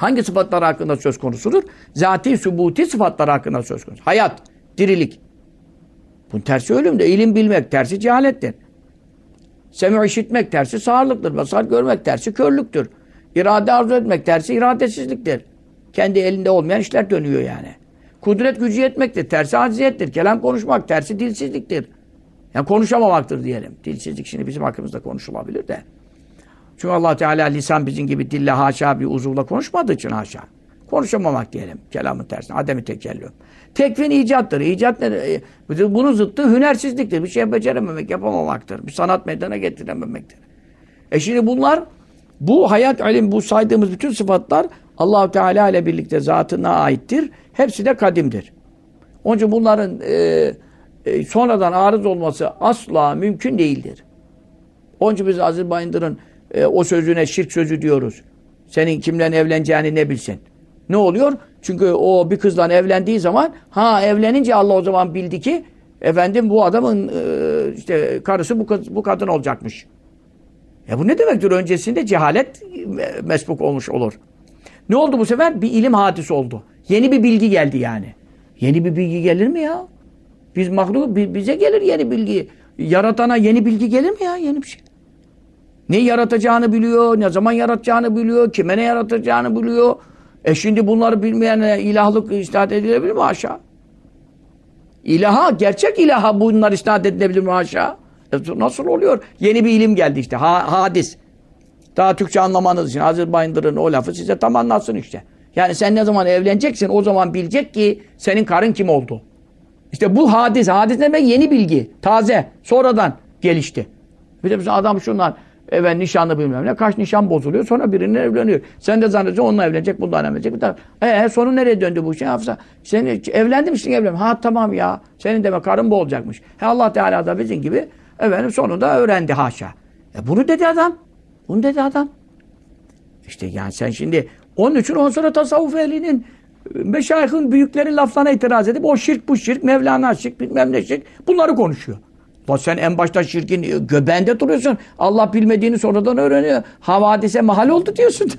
hangi sıfatlar hakkında söz konusudur? Zati, sübuti sıfatlar hakkında söz konusu. Hayat, dirilik. Bunun tersi ölümde. İlim bilmek, tersi cehalettir. Semih işitmek, tersi sağırlıktır. Basar görmek, tersi körlüktür. İrade arzu etmek, tersi iradesizliktir. Kendi elinde olmayan işler dönüyor yani. Kudret gücü yetmektir. Tersi aciziyettir. Kelam konuşmak, tersi dilsizliktir. Yani konuşamamaktır diyelim. Dilsizlik şimdi bizim hakkımızda konuşulabilir de. Çünkü allah Teala lisan bizim gibi dille haşa bir uzuvla konuşmadığı için haşa. Konuşamamak diyelim. Kelamın tersine. Ademi tekellüm. Tekvin icattır. İcat ne? Bunun zıttı hünersizliktir. Bir şey becerememek, yapamamaktır. Bir sanat meydana getirememektir. E şimdi bunlar bu hayat, ilim, bu saydığımız bütün sıfatlar allah Teala ile birlikte zatına aittir. Hepsi de kadimdir. Onun için bunların e, e, sonradan arız olması asla mümkün değildir. Onun için biz Aziz Bayındır'ın e, o sözüne şirk sözü diyoruz. Senin kimle evleneceğini ne bilsin. Ne oluyor? Çünkü o bir kızla evlendiği zaman ha evlenince Allah o zaman bildi ki efendim bu adamın e, işte karısı bu, bu kadın olacakmış. Ya bu ne demektir? Öncesinde cehalet mesbuk olmuş olur. Ne oldu bu sefer? Bir ilim hadis oldu. Yeni bir bilgi geldi yani. Yeni bir bilgi gelir mi ya? Biz mahluk bize gelir yeni bilgi. Yaratana yeni bilgi gelir mi ya? Yeni bir şey. Ne yaratacağını biliyor, ne zaman yaratacağını biliyor, kime ne yaratacağını biliyor. E şimdi bunları bilmeyene ilahlık isnat edilebilir mi aşağı? İlaha, gerçek ilaha bunlar isnat edilebilir mi aşağı? E nasıl oluyor? Yeni bir ilim geldi işte. Ha, hadis. Daha Türkçe anlamanız için Hazreti Bayındır'ın o lafı size tam anlatsın işte. Yani sen ne zaman evleneceksin o zaman bilecek ki senin karın kim oldu. İşte bu hadis. Hadis demek yeni bilgi. Taze. Sonradan gelişti. Bir de mesela adam şunlar evet nişanlı bilmem ne. Kaç nişan bozuluyor. Sonra birinin evleniyor. Sen de zannediyorsun onunla evlenecek, bundan evlenecek. Bir e, sonu nereye döndü bu şey? Hafıza. Sen evlendi misin evlen? Ha tamam ya. Senin demek karın bu olacakmış. He Allah Teala da bizim gibi efendim sonunda öğrendi haşa. E bunu dedi adam. Bunu dedi adam. İşte yani sen şimdi onun için on sonra tasavvuf ehlinin meşayihin büyüklerin laflarına itiraz edip o şirk bu şirk, Mevlana şirk, bilmem ne şirk bunları konuşuyor. La sen en başta şirkin göbeğinde duruyorsun. Allah bilmediğini sonradan öğreniyor. Havadise mahal oldu diyorsun.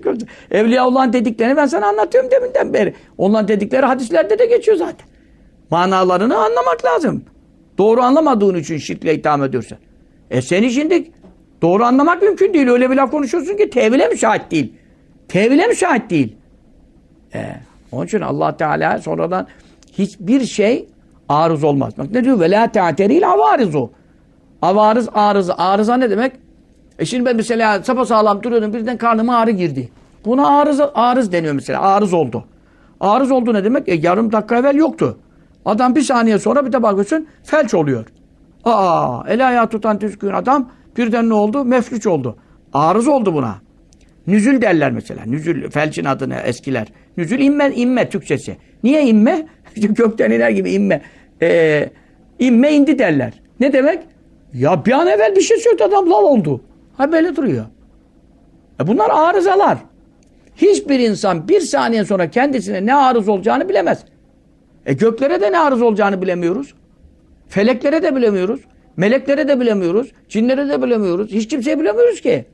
Evliyaullah'ın dediklerini ben sana anlatıyorum deminden beri. Onların dedikleri hadislerde de geçiyor zaten. Manalarını anlamak lazım. Doğru anlamadığın için şirkle itham ediyorsun. E seni şimdi doğru anlamak mümkün değil. Öyle bir laf konuşuyorsun ki tevhile müsait değil. Tevhile müsait değil. E, onun için allah Teala sonradan hiçbir şey arız olmaz. Bak ne diyor? Ve la te'ateril avarizu. Avarız, arıza. Arıza ne demek? E şimdi ben mesela sapasağlam duruyordum. Birden karnıma ağrı girdi. Buna arız, arız deniyor mesela. Arız oldu. Arız oldu ne demek? E yarım dakika evvel yoktu. Adam bir saniye sonra bir de bakıyorsun felç oluyor. Aa, el ayağı tutan düzgün adam birden ne oldu? Meflüç oldu. Arız oldu buna. Nüzül derler mesela. Nüzül, felçin adını eskiler. Nüzül inme, inme Türkçesi. Niye inme? Gökten iner gibi inme. Ee, inme indi derler. Ne demek? Ya bir an evvel bir şey söyledi adam lal oldu. Ha böyle duruyor. E bunlar arızalar. Hiçbir insan bir saniye sonra kendisine ne arız olacağını bilemez. E göklere de ne arız olacağını bilemiyoruz. Feleklere de bilemiyoruz. Meleklere de bilemiyoruz. Cinlere de bilemiyoruz. Hiç kimseye bilemiyoruz ki.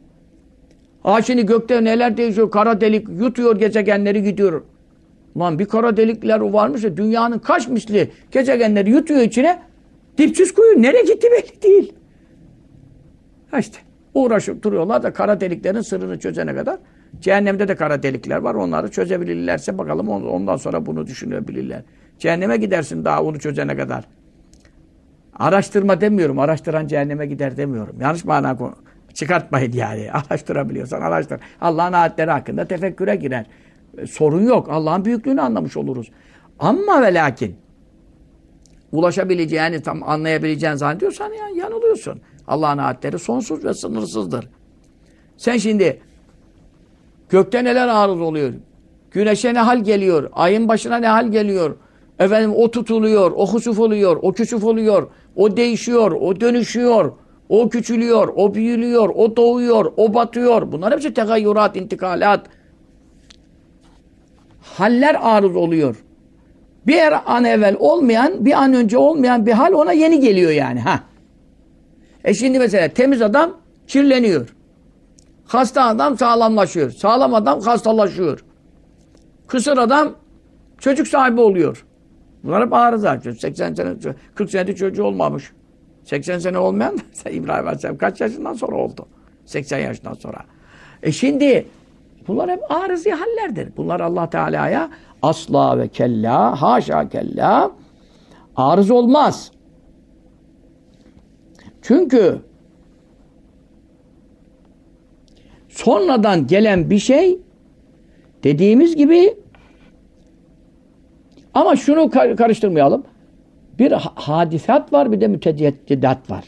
Aa şimdi gökte neler değişiyor? Kara delik yutuyor gezegenleri gidiyor. Lan bir kara delikler varmış ya dünyanın kaç misli gezegenleri yutuyor içine. Dipsiz kuyu nereye gitti belli değil. Ha işte uğraşıp duruyorlar da kara deliklerin sırrını çözene kadar. Cehennemde de kara delikler var. Onları çözebilirlerse bakalım ondan sonra bunu düşünebilirler. Cehenneme gidersin daha onu çözene kadar. Araştırma demiyorum. Araştıran cehenneme gider demiyorum. Yanlış mana çıkartmayın yani. Araştırabiliyorsan araştır. Allah'ın ayetleri hakkında tefekküre girer. E, sorun yok. Allah'ın büyüklüğünü anlamış oluruz. Ama ve lakin ulaşabileceğini tam anlayabileceğini zannediyorsan ya, yanılıyorsun. Allah'ın ayetleri sonsuz ve sınırsızdır. Sen şimdi gökte neler arız oluyor? Güneşe ne hal geliyor? Ayın başına ne hal geliyor? Efendim o tutuluyor, o husuf oluyor, o küsuf oluyor, o değişiyor, o dönüşüyor, o küçülüyor, o büyülüyor, o doğuyor, o batıyor. Bunlar hepsi tegayyurat, intikalat. Haller arız oluyor. Bir an evvel olmayan, bir an önce olmayan bir hal ona yeni geliyor yani. ha. E şimdi mesela temiz adam kirleniyor. Hasta adam sağlamlaşıyor. Sağlam adam hastalaşıyor. Kısır adam çocuk sahibi oluyor. Bunlar hep arıza. 80 sene, 40 senede çocuğu olmamış. 80 sene olmayan da İbrahim Aleyhisselam kaç yaşından sonra oldu? 80 yaşından sonra. E şimdi bunlar hep arızi hallerdir. Bunlar Allah Teala'ya asla ve kella, haşa kella arız olmaz. Çünkü sonradan gelen bir şey dediğimiz gibi ama şunu karıştırmayalım. Bir hadisat var bir de müteceddidat var.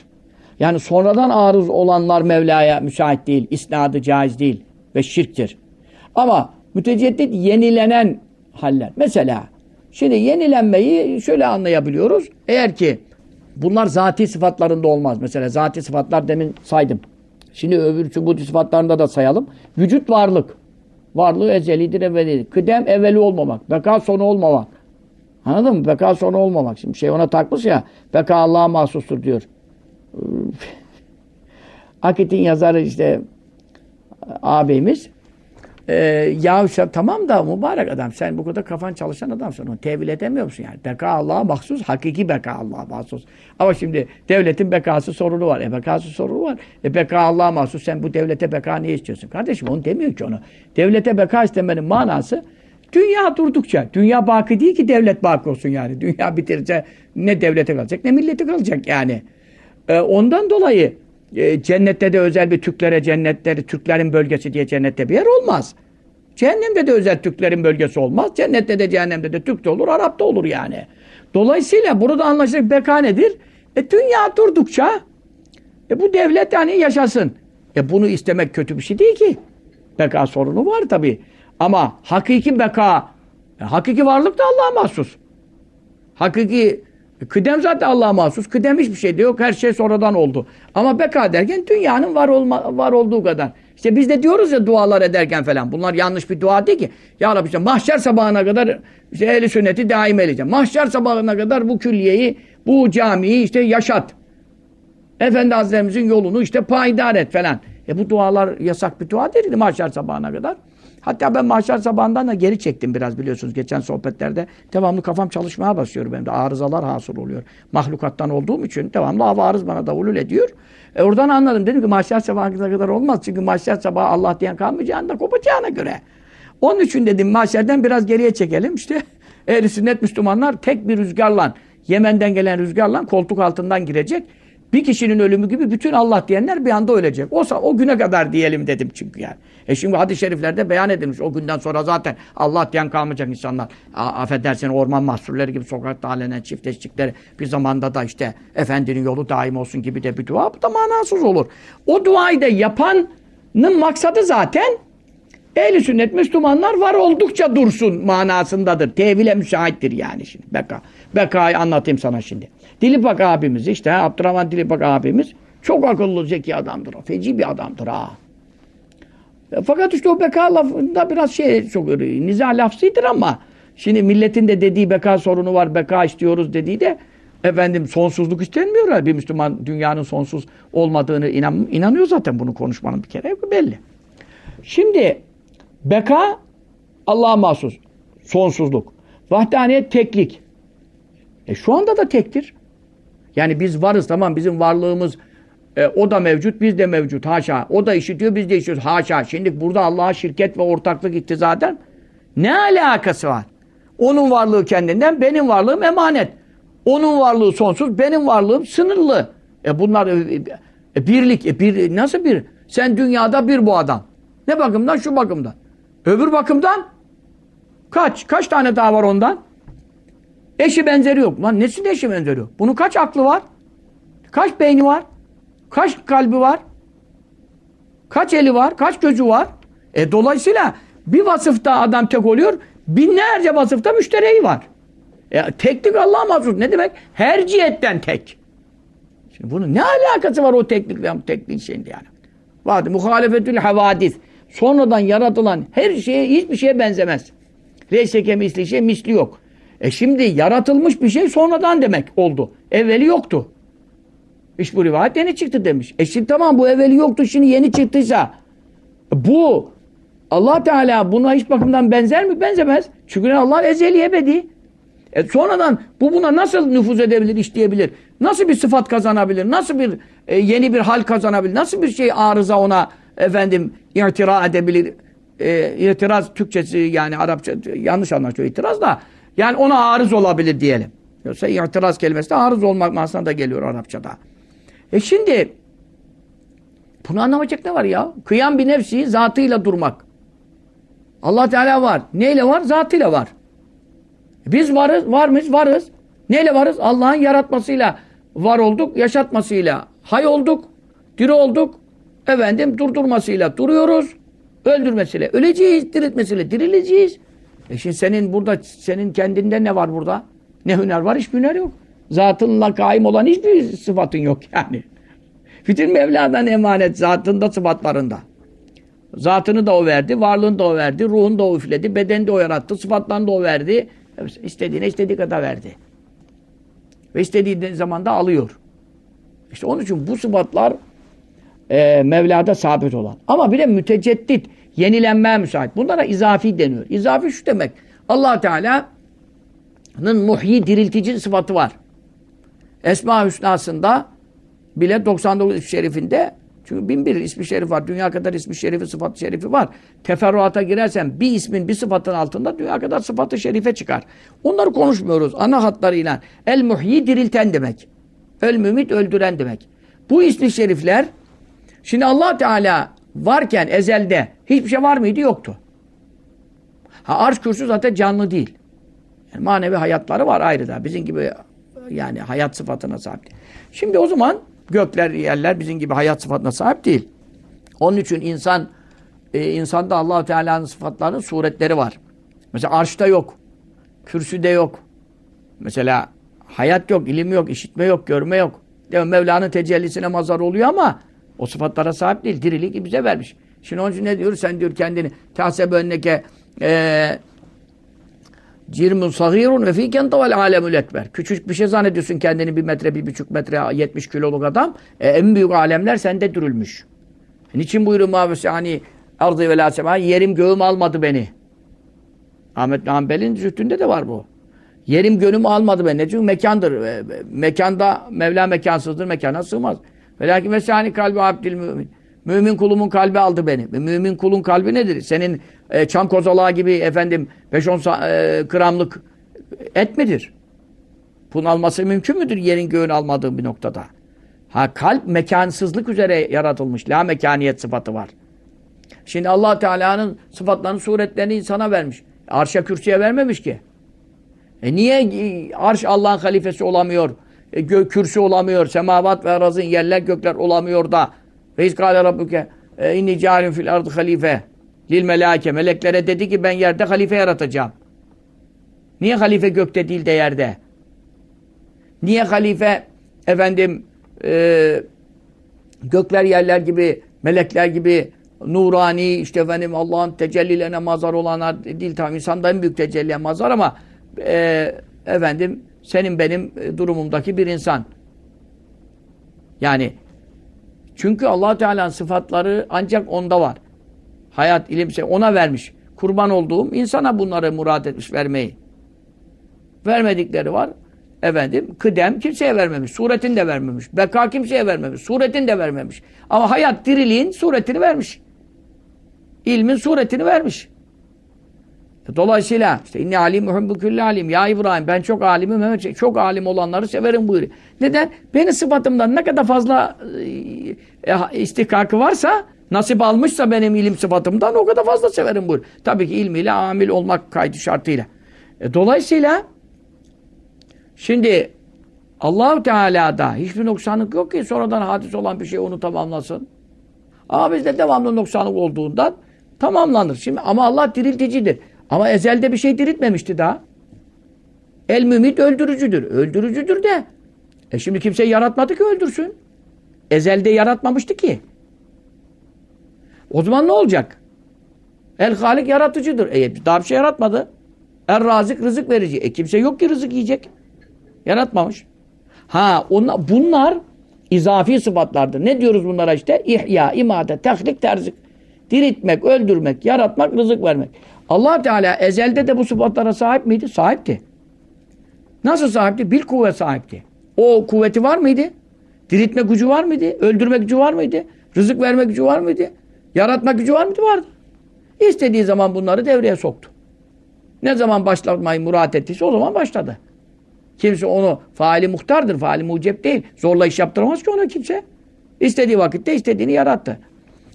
Yani sonradan arız olanlar Mevla'ya müsait değil, isnadı caiz değil ve şirktir. Ama müteceddit yenilenen haller. Mesela şimdi yenilenmeyi şöyle anlayabiliyoruz. Eğer ki bunlar zati sıfatlarında olmaz. Mesela zati sıfatlar demin saydım. Şimdi öbür sübut sıfatlarında da sayalım. Vücut varlık. Varlığı ezelidir, evvelidir. Kıdem evveli olmamak. Beka sonu olmamak. Anladın mı? Beka sonu olmamak. Şimdi şey ona takmış ya. Beka Allah'a mahsustur diyor. Akit'in yazarı işte ağabeyimiz e, ya tamam da mübarek adam sen bu kadar kafan çalışan adamsın. Onu tevil edemiyor musun yani? Beka Allah'a mahsus hakiki beka Allah'a mahsus. Ama şimdi devletin bekası sorunu var. E bekası sorunu var. E beka Allah'a mahsus. Sen bu devlete beka niye istiyorsun? Kardeşim onu demiyor ki onu devlete beka istemenin manası Dünya durdukça, dünya baki değil ki devlet baki olsun yani. Dünya bitirince ne devlete kalacak ne millete kalacak yani. Ee, ondan dolayı e, cennette de özel bir Türklere cennetleri, Türklerin bölgesi diye cennette bir yer olmaz. Cehennemde de özel Türklerin bölgesi olmaz. Cennette de cehennemde de Türk de olur, Arap da olur yani. Dolayısıyla burada anlaşılacak beka nedir? E dünya durdukça e bu devlet yani yaşasın. E bunu istemek kötü bir şey değil ki. Beka sorunu var tabi. Ama hakiki beka, e, hakiki varlık da Allah'a mahsus. Hakiki kıdem zaten Allah'a mahsus. Kıdem hiçbir şey de yok. Her şey sonradan oldu. Ama beka derken dünyanın var olma, var olduğu kadar. İşte biz de diyoruz ya dualar ederken falan. Bunlar yanlış bir dua değil ki. Ya Rabbi işte mahşer sabahına kadar işte ehli sünneti daim edeceğim. Mahşer sabahına kadar bu külliyeyi, bu camiyi işte yaşat. Efendi Hazretlerimizin yolunu işte payidar et falan. E bu dualar yasak bir dua değil mahşer sabahına kadar. Hatta ben mahşer sabahından da geri çektim biraz biliyorsunuz geçen sohbetlerde. Devamlı kafam çalışmaya başlıyor benim de. Arızalar hasıl oluyor. Mahlukattan olduğum için devamlı hava arız bana davulul ediyor. E oradan anladım. Dedim ki mahşer sabahına kadar olmaz. Çünkü mahşer sabahı Allah diyen kalmayacağında kopacağına göre. Onun için dedim mahşerden biraz geriye çekelim. İşte ehl sünnet Müslümanlar tek bir rüzgarla Yemen'den gelen rüzgarla koltuk altından girecek. Bir kişinin ölümü gibi bütün Allah diyenler bir anda ölecek. O, o güne kadar diyelim dedim çünkü yani. E şimdi hadis-i şeriflerde beyan edilmiş. O günden sonra zaten Allah diyen kalmayacak insanlar. A affedersin orman mahsurları gibi sokakta halenen çiftleştikleri bir zamanda da işte efendinin yolu daim olsun gibi de bir dua. Bu da manasız olur. O duayı da yapanın maksadı zaten Ehli sünnet Müslümanlar var oldukça dursun manasındadır. Tevile müsaittir yani şimdi. Beka. Beka'yı anlatayım sana şimdi. Dilipak abimiz işte Abdurrahman Dilipak abimiz çok akıllı zeki adamdır. Feci bir adamdır ha. Fakat işte o beka lafında biraz şey çok niza lafzıdır ama şimdi milletin de dediği beka sorunu var. Beka istiyoruz dediği de efendim sonsuzluk istenmiyor. Bir Müslüman dünyanın sonsuz olmadığını inan, inanıyor zaten bunu konuşmanın bir kere belli. Şimdi beka Allah'a mahsus. Sonsuzluk. Vahdaniyet teklik. E şu anda da tektir. Yani biz varız tamam bizim varlığımız e, o da mevcut biz de mevcut haşa. O da işitiyor biz de işitiyoruz haşa. Şimdi burada Allah'a şirket ve ortaklık iktizaden ne alakası var? Onun varlığı kendinden benim varlığım emanet. Onun varlığı sonsuz benim varlığım sınırlı. E bunlar e, e, birlik. E, bir, nasıl bir? Sen dünyada bir bu adam. Ne bakımdan? Şu bakımdan. Öbür bakımdan kaç? Kaç tane daha var ondan? Eşi benzeri yok. Lan nesin eşi benzeri yok? Bunun kaç aklı var? Kaç beyni var? Kaç kalbi var? Kaç eli var? Kaç gözü var? E dolayısıyla bir vasıfta adam tek oluyor, binlerce vasıfta müştereği var. E, teklik Allah'a mahsus. Ne demek? Her cihetten tek. Şimdi bunun ne alakası var o teklikle tekliğin şeyinde yani? Vardı. Muhalefetül havadis. Sonradan yaratılan her şeye hiçbir şeye benzemez. Reyseke misli şey misli yok. E şimdi yaratılmış bir şey sonradan demek oldu. Evveli yoktu. İş bu rivayet yeni çıktı demiş. E şimdi tamam bu evveli yoktu şimdi yeni çıktıysa bu Allah Teala buna hiç bakımdan benzer mi? Benzemez. Çünkü Allah ezeli ebedi. E sonradan bu buna nasıl nüfuz edebilir, işleyebilir? Nasıl bir sıfat kazanabilir? Nasıl bir e, yeni bir hal kazanabilir? Nasıl bir şey arıza ona efendim itira edebilir? E, itiraz Türkçesi yani Arapça yanlış anlaşıyor itiraz da yani ona arız olabilir diyelim. Yoksa itiraz kelimesi de arız olmak manasına da geliyor Arapçada. E şimdi bunu anlamayacak ne var ya? Kıyam bir nefsi zatıyla durmak. Allah Teala var. Neyle var? Zatıyla var. Biz varız, var mıyız? Varız. Neyle varız? Allah'ın yaratmasıyla var olduk, yaşatmasıyla hay olduk, diri olduk. Efendim durdurmasıyla duruyoruz, öldürmesiyle öleceğiz, diriltmesiyle dirileceğiz. E şimdi senin burada, senin kendinde ne var burada? Ne hüner var? Hiçbir hüner yok. Zatınla kaim olan hiçbir sıfatın yok yani. Bütün Mevla'dan emanet zatında sıfatlarında. Zatını da o verdi, varlığını da o verdi, ruhunu da o üfledi, bedeni de o yarattı, sıfatlarını da o verdi. İstediğine istediği kadar verdi. Ve istediği zaman da alıyor. İşte onun için bu sıfatlar e, Mevla'da sabit olan. Ama bir de müteceddit, yenilenmeye müsait. Bunlara izafi deniyor. İzafi şu demek. allah Teala'nın muhyi, diriltici sıfatı var. Esma Hüsna'sında bile 99 ismi şerifinde çünkü bin bir ismi şerif var. Dünya kadar ismi şerifi, sıfatı şerifi var. Teferruata girersen bir ismin bir sıfatın altında dünya kadar sıfatı şerife çıkar. Onları konuşmuyoruz. Ana hatlarıyla el muhyi dirilten demek. El mümit öldüren demek. Bu ismi şerifler şimdi allah Teala varken ezelde hiçbir şey var mıydı? Yoktu. Ha arş kürsü zaten canlı değil. Yani manevi hayatları var ayrı da. Bizim gibi yani hayat sıfatına sahip değil. Şimdi o zaman gökler, yerler bizim gibi hayat sıfatına sahip değil. Onun için insan e, insanda Allahu Teala'nın sıfatlarının suretleri var. Mesela arşta yok. Kürsüde yok. Mesela hayat yok, ilim yok, işitme yok, görme yok. Mi? Mevla'nın tecellisine mazar oluyor ama o sıfatlara sahip değil. Diriliği bize vermiş. Şimdi onun için ne diyor? Sen diyor kendini tahsebe önneke eee Cirmun sagirun ve fîken tavel alemül ekber. Küçük bir şey zannediyorsun kendini bir metre, bir buçuk metre, 70 kiloluk adam. E, en büyük alemler sende dürülmüş. Niçin buyuruyor mavesi hani ardı ve la yerim göğüm almadı beni. Ahmet Hanbel'in zühtünde de var bu. Yerim gönlüm almadı beni. Çünkü mekandır. E, Mekanda Mevla mekansızdır. Mekana sığmaz. Ve lakin mesani kalbi abdil mümin. Mümin kulumun kalbi aldı beni. Mümin kulun kalbi nedir? Senin e, çam kozalağı gibi efendim 5-10 e, gramlık et midir? Bunun alması mümkün müdür yerin göğün almadığı bir noktada? Ha kalp mekansızlık üzere yaratılmış. La mekaniyet sıfatı var. Şimdi allah Teala'nın sıfatlarını, suretlerini insana vermiş. Arşa kürsüye vermemiş ki. E niye arş Allah'ın halifesi olamıyor? E, kürsü olamıyor. Semavat ve arazın yerler gökler olamıyor da. Ve izkâle rabbuke e, inni câlin fil ardı halife lil melâke. Meleklere dedi ki ben yerde halife yaratacağım. Niye halife gökte değil de yerde? Niye halife efendim e, gökler yerler gibi melekler gibi nurani işte efendim Allah'ın tecellilerine mazar olanlar değil tabi insan da en büyük tecelliye mazar ama e, efendim senin benim durumumdaki bir insan. Yani çünkü allah Teala'nın sıfatları ancak onda var. Hayat, ilim, şey, ona vermiş. Kurban olduğum insana bunları murat etmiş vermeyi. Vermedikleri var. Efendim, kıdem kimseye vermemiş. Suretini de vermemiş. Beka kimseye vermemiş. Suretini de vermemiş. Ama hayat, diriliğin suretini vermiş. İlmin suretini vermiş. Dolayısıyla işte inni alim muhibbu alim. Ya İbrahim ben çok alimim çok alim olanları severim buyuruyor. Neden? Benim sıfatımdan ne kadar fazla e, istihkakı varsa nasip almışsa benim ilim sıfatımdan o kadar fazla severim buyuruyor. Tabii ki ilmiyle amil olmak kaydı şartıyla. E, dolayısıyla şimdi Allahu Teala'da hiçbir noksanlık yok ki sonradan hadis olan bir şey onu tamamlasın. Ama bizde devamlı noksanlık olduğundan tamamlanır. Şimdi ama Allah dirilticidir. Ama ezelde bir şey diriltmemişti daha. El mümit öldürücüdür. Öldürücüdür de. E şimdi kimse yaratmadı ki öldürsün. Ezelde yaratmamıştı ki. O zaman ne olacak? El halik yaratıcıdır. E daha bir şey yaratmadı. Er razik rızık verici. E kimse yok ki rızık yiyecek. Yaratmamış. Ha onlar, bunlar izafi sıfatlardır. Ne diyoruz bunlara işte? İhya, imade, tehlik, terzik. Diriltmek, öldürmek, yaratmak, rızık vermek allah Teala ezelde de bu sıfatlara sahip miydi? Sahipti. Nasıl sahipti? Bil kuvvet sahipti. O kuvveti var mıydı? Diriltme gücü var mıydı? Öldürme gücü var mıydı? Rızık verme gücü var mıydı? Yaratma gücü var mıydı? Vardı. İstediği zaman bunları devreye soktu. Ne zaman başlatmayı murat ettiyse o zaman başladı. Kimse onu faali muhtardır, faali mucep değil. Zorla iş yaptıramaz ki ona kimse. İstediği vakitte istediğini yarattı.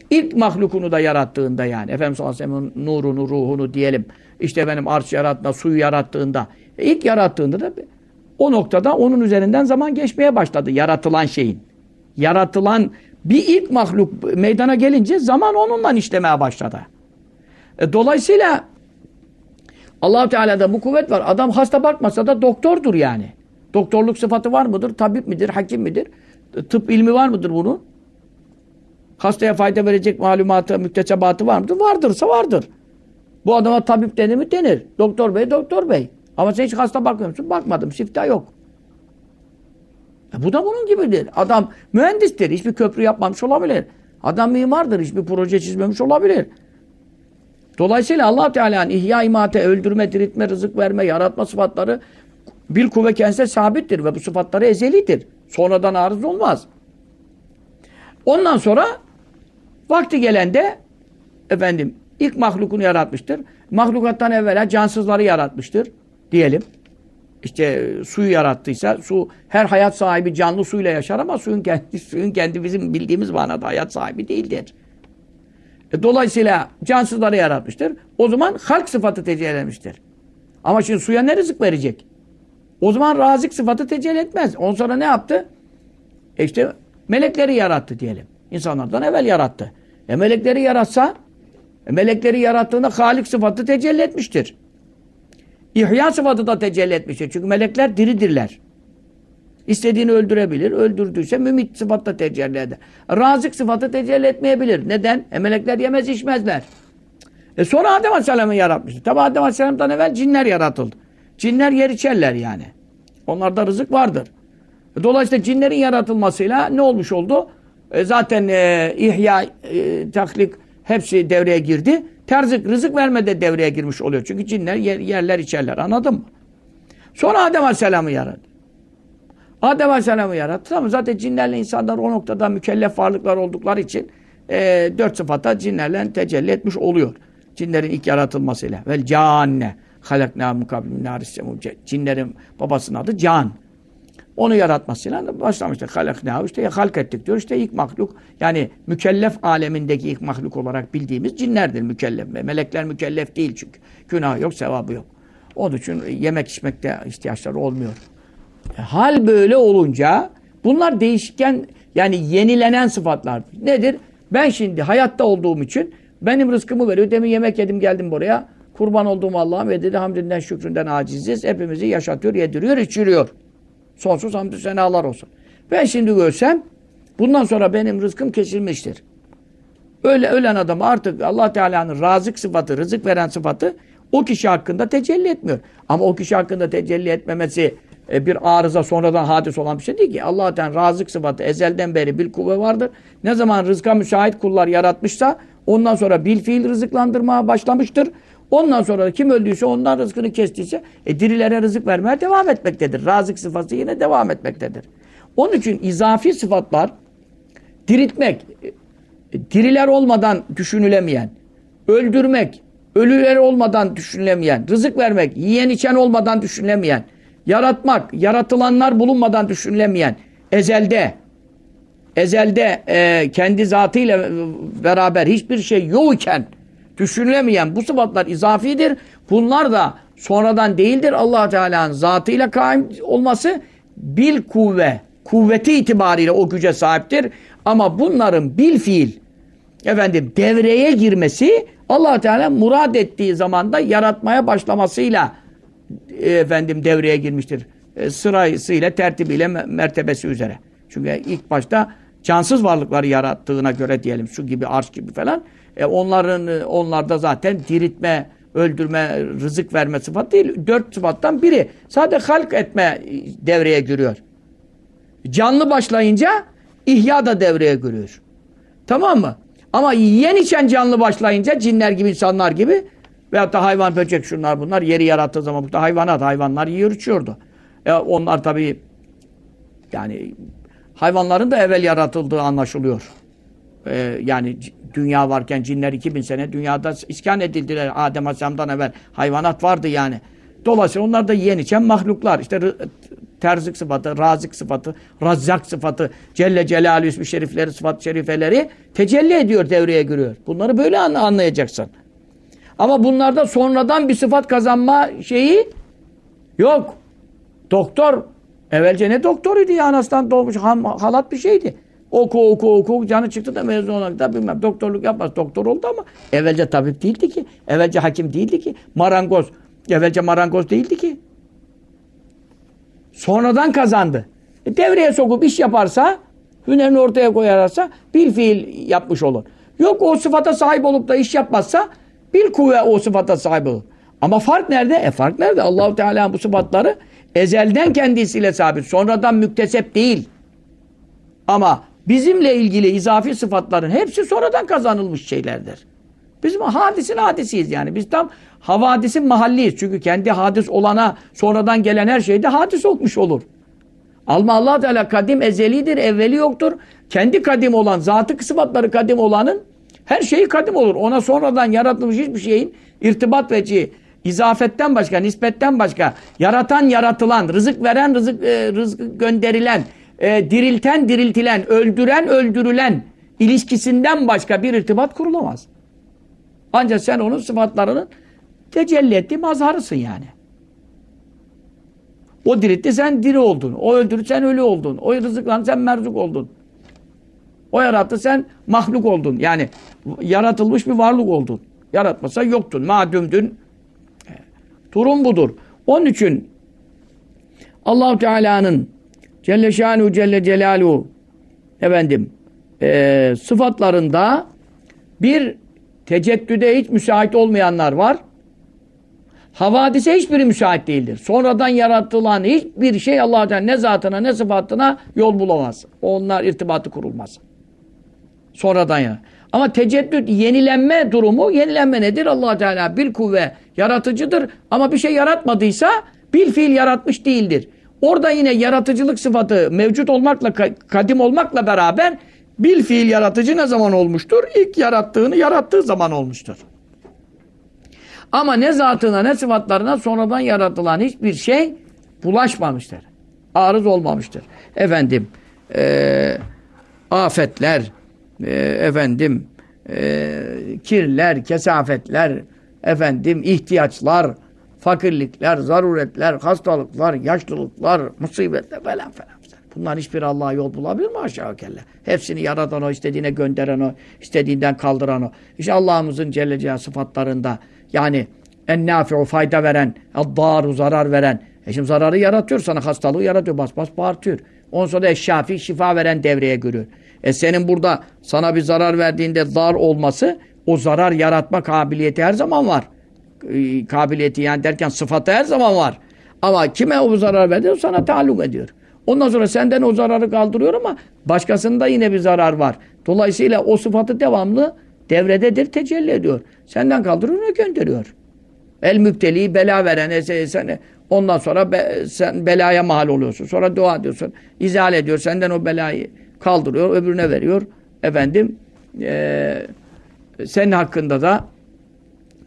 İlk mahlukunu da yarattığında yani. Efendimiz sallallahu aleyhi ve sellem'in nurunu, ruhunu diyelim. İşte benim arş yaratma, suyu yarattığında. ilk yarattığında da o noktada onun üzerinden zaman geçmeye başladı. Yaratılan şeyin. Yaratılan bir ilk mahluk meydana gelince zaman onunla işlemeye başladı. E, dolayısıyla allah Teala'da bu kuvvet var. Adam hasta bakmasa da doktordur yani. Doktorluk sıfatı var mıdır? Tabip midir? Hakim midir? Tıp ilmi var mıdır bunun? Hastaya fayda verecek malumatı, müktesebatı var mıdır? Vardırsa vardır. Bu adama tabip denir mi? Denir. Doktor bey, doktor bey. Ama sen hiç hasta bakmıyor musun? Bakmadım. Şifta yok. E bu da bunun gibidir. Adam mühendistir. Hiçbir köprü yapmamış olabilir. Adam mimardır. Hiçbir proje çizmemiş olabilir. Dolayısıyla allah Teala'nın ihya imate, öldürme, diriltme, rızık verme, yaratma sıfatları bir kuvve kendisine sabittir ve bu sıfatları ezelidir. Sonradan arız olmaz. Ondan sonra vakti gelende efendim ilk mahlukunu yaratmıştır. Mahlukattan evvela cansızları yaratmıştır diyelim. İşte suyu yarattıysa su her hayat sahibi canlı suyla yaşar ama suyun kendi suyun kendi bizim bildiğimiz manada hayat sahibi değildir. E, dolayısıyla cansızları yaratmıştır. O zaman halk sıfatı tecelli etmiştir. Ama şimdi suya ne rızık verecek? O zaman razik sıfatı tecelli etmez. Ondan sonra ne yaptı? E işte melekleri yarattı diyelim. İnsanlardan evvel yarattı. E melekleri yaratsa, e melekleri yarattığında halik sıfatı tecelli etmiştir. İhya sıfatı da tecelli etmiştir. Çünkü melekler diridirler. İstediğini öldürebilir. Öldürdüyse mümit sıfatı tecelli eder. Razık sıfatı tecelli etmeyebilir. Neden? E melekler yemez içmezler. E sonra Adem Aleyhisselam'ı yaratmıştır. Tabi Adem Aleyhisselam'dan evvel cinler yaratıldı. Cinler yer içerler yani. Onlarda rızık vardır. Dolayısıyla cinlerin yaratılmasıyla ne olmuş oldu? E zaten e, ihya, e, taklik hepsi devreye girdi. Terzik, rızık verme de devreye girmiş oluyor. Çünkü cinler yer, yerler içerler. Anladın mı? Sonra Adem Aleyhisselam'ı yarattı. Adem Aleyhisselam'ı yarattı ama zaten cinlerle insanlar o noktada mükellef varlıklar oldukları için e, dört sıfata cinlerle tecelli etmiş oluyor. Cinlerin ilk yaratılmasıyla. Vel canne halakna mukablim narissemu cinlerin babasının adı Can. Onu yaratmasıyla başlamıştır. Halakna işte halk ettik diyor. İşte ilk mahluk yani mükellef alemindeki ilk mahluk olarak bildiğimiz cinlerdir mükellef. Melekler mükellef değil çünkü. Günah yok, sevabı yok. Onun için yemek içmekte ihtiyaçları olmuyor. E, hal böyle olunca bunlar değişken yani yenilenen sıfatlar. Nedir? Ben şimdi hayatta olduğum için benim rızkımı veriyor. Demin yemek yedim geldim buraya. Kurban olduğum Allah'ım ve dedi hamdinden şükründen aciziz. Hepimizi yaşatıyor, yediriyor, içiriyor. Sonsuz hamdü senalar olsun. Ben şimdi görsem bundan sonra benim rızkım kesilmiştir. Öyle ölen adam artık Allah Teala'nın razık sıfatı, rızık veren sıfatı o kişi hakkında tecelli etmiyor. Ama o kişi hakkında tecelli etmemesi e, bir arıza sonradan hadis olan bir şey değil ki. Allah Teala razık sıfatı ezelden beri bil kuvve vardır. Ne zaman rızka müsait kullar yaratmışsa ondan sonra bil fiil rızıklandırmaya başlamıştır. Ondan sonra kim öldüyse ondan rızkını kestiyse e, dirilere rızık vermeye devam etmektedir. Razık sıfatı yine devam etmektedir. Onun için izafi sıfatlar diriltmek, e, diriler olmadan düşünülemeyen, öldürmek, ölüler olmadan düşünülemeyen, rızık vermek, yiyen içen olmadan düşünülemeyen, yaratmak, yaratılanlar bulunmadan düşünülemeyen, ezelde, ezelde e, kendi zatıyla beraber hiçbir şey yok iken düşünülemeyen bu sıfatlar izafidir. Bunlar da sonradan değildir. allah Teala'nın zatıyla kaim olması bil kuvve, kuvveti itibariyle o güce sahiptir. Ama bunların bil fiil, efendim devreye girmesi allah Teala murad ettiği zamanda yaratmaya başlamasıyla e, efendim devreye girmiştir. E, sırasıyla, tertibiyle, mertebesi üzere. Çünkü ilk başta cansız varlıkları yarattığına göre diyelim su gibi, arş gibi falan. E, onların e, onlarda zaten diritme, öldürme, rızık verme sıfat değil. Dört sıfattan biri. Sadece halk etme devreye giriyor. Canlı başlayınca ihya da devreye giriyor. Tamam mı? Ama yiyen içen canlı başlayınca cinler gibi, insanlar gibi veyahut da hayvan, böcek şunlar bunlar yeri yarattığı zaman burada hayvanat, hayvanlar yiyor içiyordu. E, onlar tabii yani hayvanların da evvel yaratıldığı anlaşılıyor. E, yani dünya varken cinler 2000 sene dünyada iskan edildiler. Adem Aleyhisselam'dan evvel hayvanat vardı yani. Dolayısıyla onlar da yiyen içen mahluklar. İşte terzik sıfatı, razik sıfatı, razzak sıfatı, Celle Celaluhu ismi şerifleri, sıfat şerifeleri tecelli ediyor, devreye giriyor. Bunları böyle anlayacaksın. Ama bunlarda sonradan bir sıfat kazanma şeyi yok. Doktor, evvelce ne doktoruydu ya anasından doğmuş ham, halat bir şeydi. Oku oku oku canı çıktı da mezun olmak da bilmem doktorluk yapmaz. Doktor oldu ama evvelce tabip değildi ki. Evvelce hakim değildi ki. Marangoz. Evvelce marangoz değildi ki. Sonradan kazandı. E, devreye sokup iş yaparsa, hünerini ortaya koyarsa bir fiil yapmış olur. Yok o sıfata sahip olup da iş yapmazsa bir kuvve o sıfata sahip olur. Ama fark nerede? E fark nerede? Allahu Teala bu sıfatları ezelden kendisiyle sabit. Sonradan müktesep değil. Ama bizimle ilgili izafi sıfatların hepsi sonradan kazanılmış şeylerdir. Biz hadisin hadisiyiz yani. Biz tam havadisin mahalliyiz. Çünkü kendi hadis olana sonradan gelen her şeyde hadis olmuş olur. Alma allah Teala kadim ezelidir, evveli yoktur. Kendi kadim olan, zatı sıfatları kadim olanın her şeyi kadim olur. Ona sonradan yaratılmış hiçbir şeyin irtibat veci, izafetten başka, nispetten başka, yaratan yaratılan, rızık veren, rızık, e, rızık gönderilen, e, dirilten diriltilen, öldüren öldürülen ilişkisinden başka bir irtibat kurulamaz. Ancak sen onun sıfatlarının tecelli ettiği mazharısın yani. O diritti sen diri oldun. O öldürdü sen ölü oldun. O rızıklandı sen merzuk oldun. O yarattı sen mahluk oldun. Yani yaratılmış bir varlık oldun. Yaratmasa yoktun. Madümdün. Durum budur. Onun için Allahu Teala'nın Celle Şanuhu Celle Celaluhu efendim e, sıfatlarında bir teceddüde hiç müsait olmayanlar var. Havadise hiçbiri müsait değildir. Sonradan yaratılan hiçbir şey Allah Teala ne zatına ne sıfatına yol bulamaz. Onlar irtibatı kurulmaz. Sonradan ya. Ama teceddüt yenilenme durumu yenilenme nedir? Allah Teala bir kuvve yaratıcıdır ama bir şey yaratmadıysa bir fiil yaratmış değildir. Orada yine yaratıcılık sıfatı mevcut olmakla kadim olmakla beraber bir fiil yaratıcı ne zaman olmuştur? İlk yarattığını yarattığı zaman olmuştur. Ama ne zatına ne sıfatlarına sonradan yaratılan hiçbir şey bulaşmamıştır. Arız olmamıştır. Efendim e, afetler e, efendim e, kirler, kesafetler efendim ihtiyaçlar fakirlikler, zaruretler, hastalıklar, yaşlılıklar, musibetler falan falan. Bunlar hiçbir Allah'a yol bulabilir mi aşağı kelle? Hepsini yaratan o, istediğine gönderen o, istediğinden kaldıran o. İşte Allah'ımızın Celle sıfatlarında yani en nafi'u fayda veren, daru zarar veren. E şimdi zararı yaratıyor sana, hastalığı yaratıyor, bas bas bağırtıyor. Ondan sonra eşşafi şifa veren devreye giriyor. E senin burada sana bir zarar verdiğinde dar olması, o zarar yaratma kabiliyeti her zaman var. E, kabiliyeti yani derken sıfatı her zaman var. Ama kime o zarar verdi? Sana taalluk ediyor. Ondan sonra senden o zararı kaldırıyor ama başkasında yine bir zarar var. Dolayısıyla o sıfatı devamlı devrededir, tecelli ediyor. Senden kaldırıyor ve gönderiyor. El müpteli bela veren e, sen ondan sonra be, sen belaya mahal oluyorsun. Sonra dua ediyorsun. İzale ediyor. Senden o belayı kaldırıyor, öbürüne veriyor. Efendim e, senin hakkında da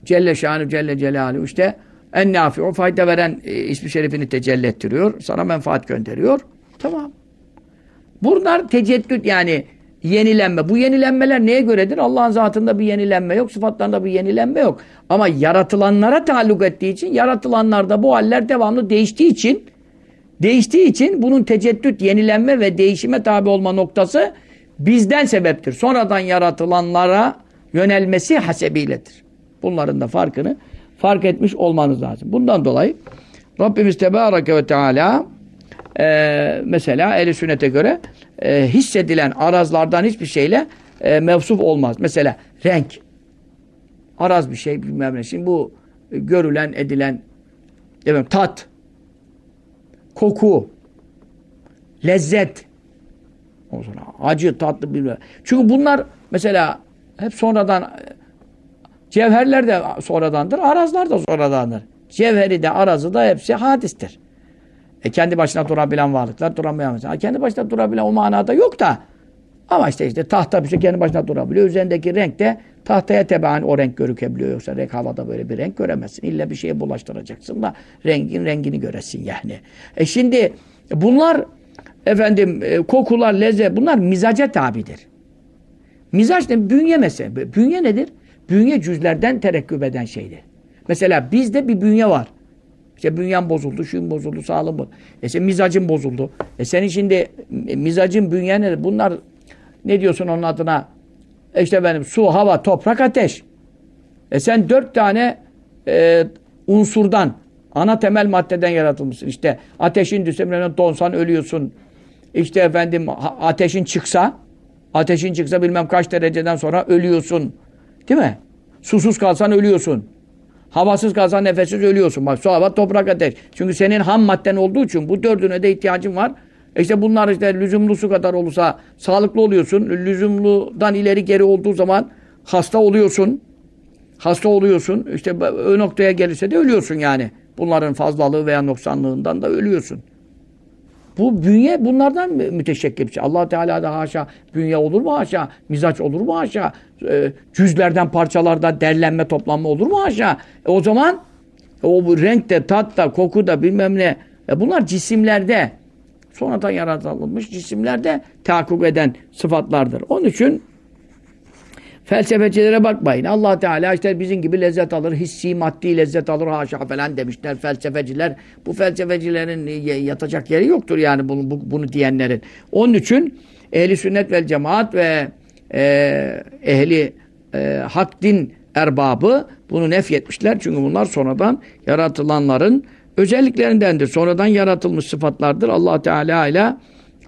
Celle Şanı Celle Celaluhu işte en nafi o fayda veren e, ismi şerifini tecelli ettiriyor. Sana menfaat gönderiyor. Tamam. Bunlar teceddüt yani yenilenme. Bu yenilenmeler neye göredir? Allah'ın zatında bir yenilenme yok. Sıfatlarında bir yenilenme yok. Ama yaratılanlara taalluk ettiği için yaratılanlarda bu haller devamlı değiştiği için değiştiği için bunun teceddüt, yenilenme ve değişime tabi olma noktası bizden sebeptir. Sonradan yaratılanlara yönelmesi hasebiyledir. Bunların da farkını fark etmiş olmanız lazım. Bundan dolayı Rabbimiz Tebareke ve Teala e, mesela ehl sünnete göre e, hissedilen arazlardan hiçbir şeyle e, mevsuf olmaz. Mesela renk. Araz bir şey bilmem ne. Şimdi bu görülen, edilen efendim, tat, koku, lezzet, o sonra acı, tatlı bilmem. Çünkü bunlar mesela hep sonradan Cevherler de sonradandır, arazlar da sonradandır. Cevheri de arazı da hepsi hadistir. E kendi başına durabilen varlıklar duramıyor. Ha, kendi başına durabilen o manada yok da ama işte işte tahta bir şey kendi başına durabiliyor. Üzerindeki renk de tahtaya tebaan o renk görükebiliyor. Yoksa renk havada böyle bir renk göremezsin. İlla bir şeye bulaştıracaksın da rengin rengini göresin yani. E şimdi bunlar efendim e, kokular, lezzet bunlar mizaca tabidir. Mizaç ne? Bünye mesela. Bünye nedir? Bünye cüzlerden terekküp eden şeydir. Mesela bizde bir bünye var. İşte bünyen bozuldu, şuyun bozuldu, sağlığın bozuldu. E senin mizacın bozuldu. E senin şimdi mizacın, bünyen? Bunlar ne diyorsun onun adına? E işte benim su, hava, toprak, ateş. E sen dört tane e, unsurdan, ana temel maddeden yaratılmışsın. İşte ateşin düşse donsan ölüyorsun. İşte efendim ateşin çıksa, ateşin çıksa bilmem kaç dereceden sonra ölüyorsun. Değil mi? Susuz kalsan ölüyorsun. Havasız kalsan nefessiz ölüyorsun. Bak su, hava, toprak, ateş. Çünkü senin ham madden olduğu için bu dördüne de ihtiyacın var. E işte bunlar işte lüzumlu su kadar olursa sağlıklı oluyorsun. Lüzumludan ileri geri olduğu zaman hasta oluyorsun. Hasta oluyorsun. İşte o noktaya gelirse de ölüyorsun yani. Bunların fazlalığı veya noksanlığından da ölüyorsun. Bu bünye bunlardan müteşekkil allah Teala da haşa bünye olur mu haşa? Mizaç olur mu haşa? E, cüzlerden, parçalarda derlenme, toplanma olur mu haşa? E, o zaman o renk de, tat da, koku da bilmem ne. E, bunlar cisimlerde sonradan yaratılmış cisimlerde tahakkuk eden sıfatlardır. Onun için Felsefecilere bakmayın. Allah Teala işte bizim gibi lezzet alır, hissi maddi lezzet alır haşa falan demişler felsefeciler. Bu felsefecilerin yatacak yeri yoktur yani bunu, bu, bunu diyenlerin. Onun için ehli sünnet vel cemaat ve e, ehli e, hak din erbabı bunu nefyetmişler. Çünkü bunlar sonradan yaratılanların özelliklerindendir. Sonradan yaratılmış sıfatlardır. Allah Teala ile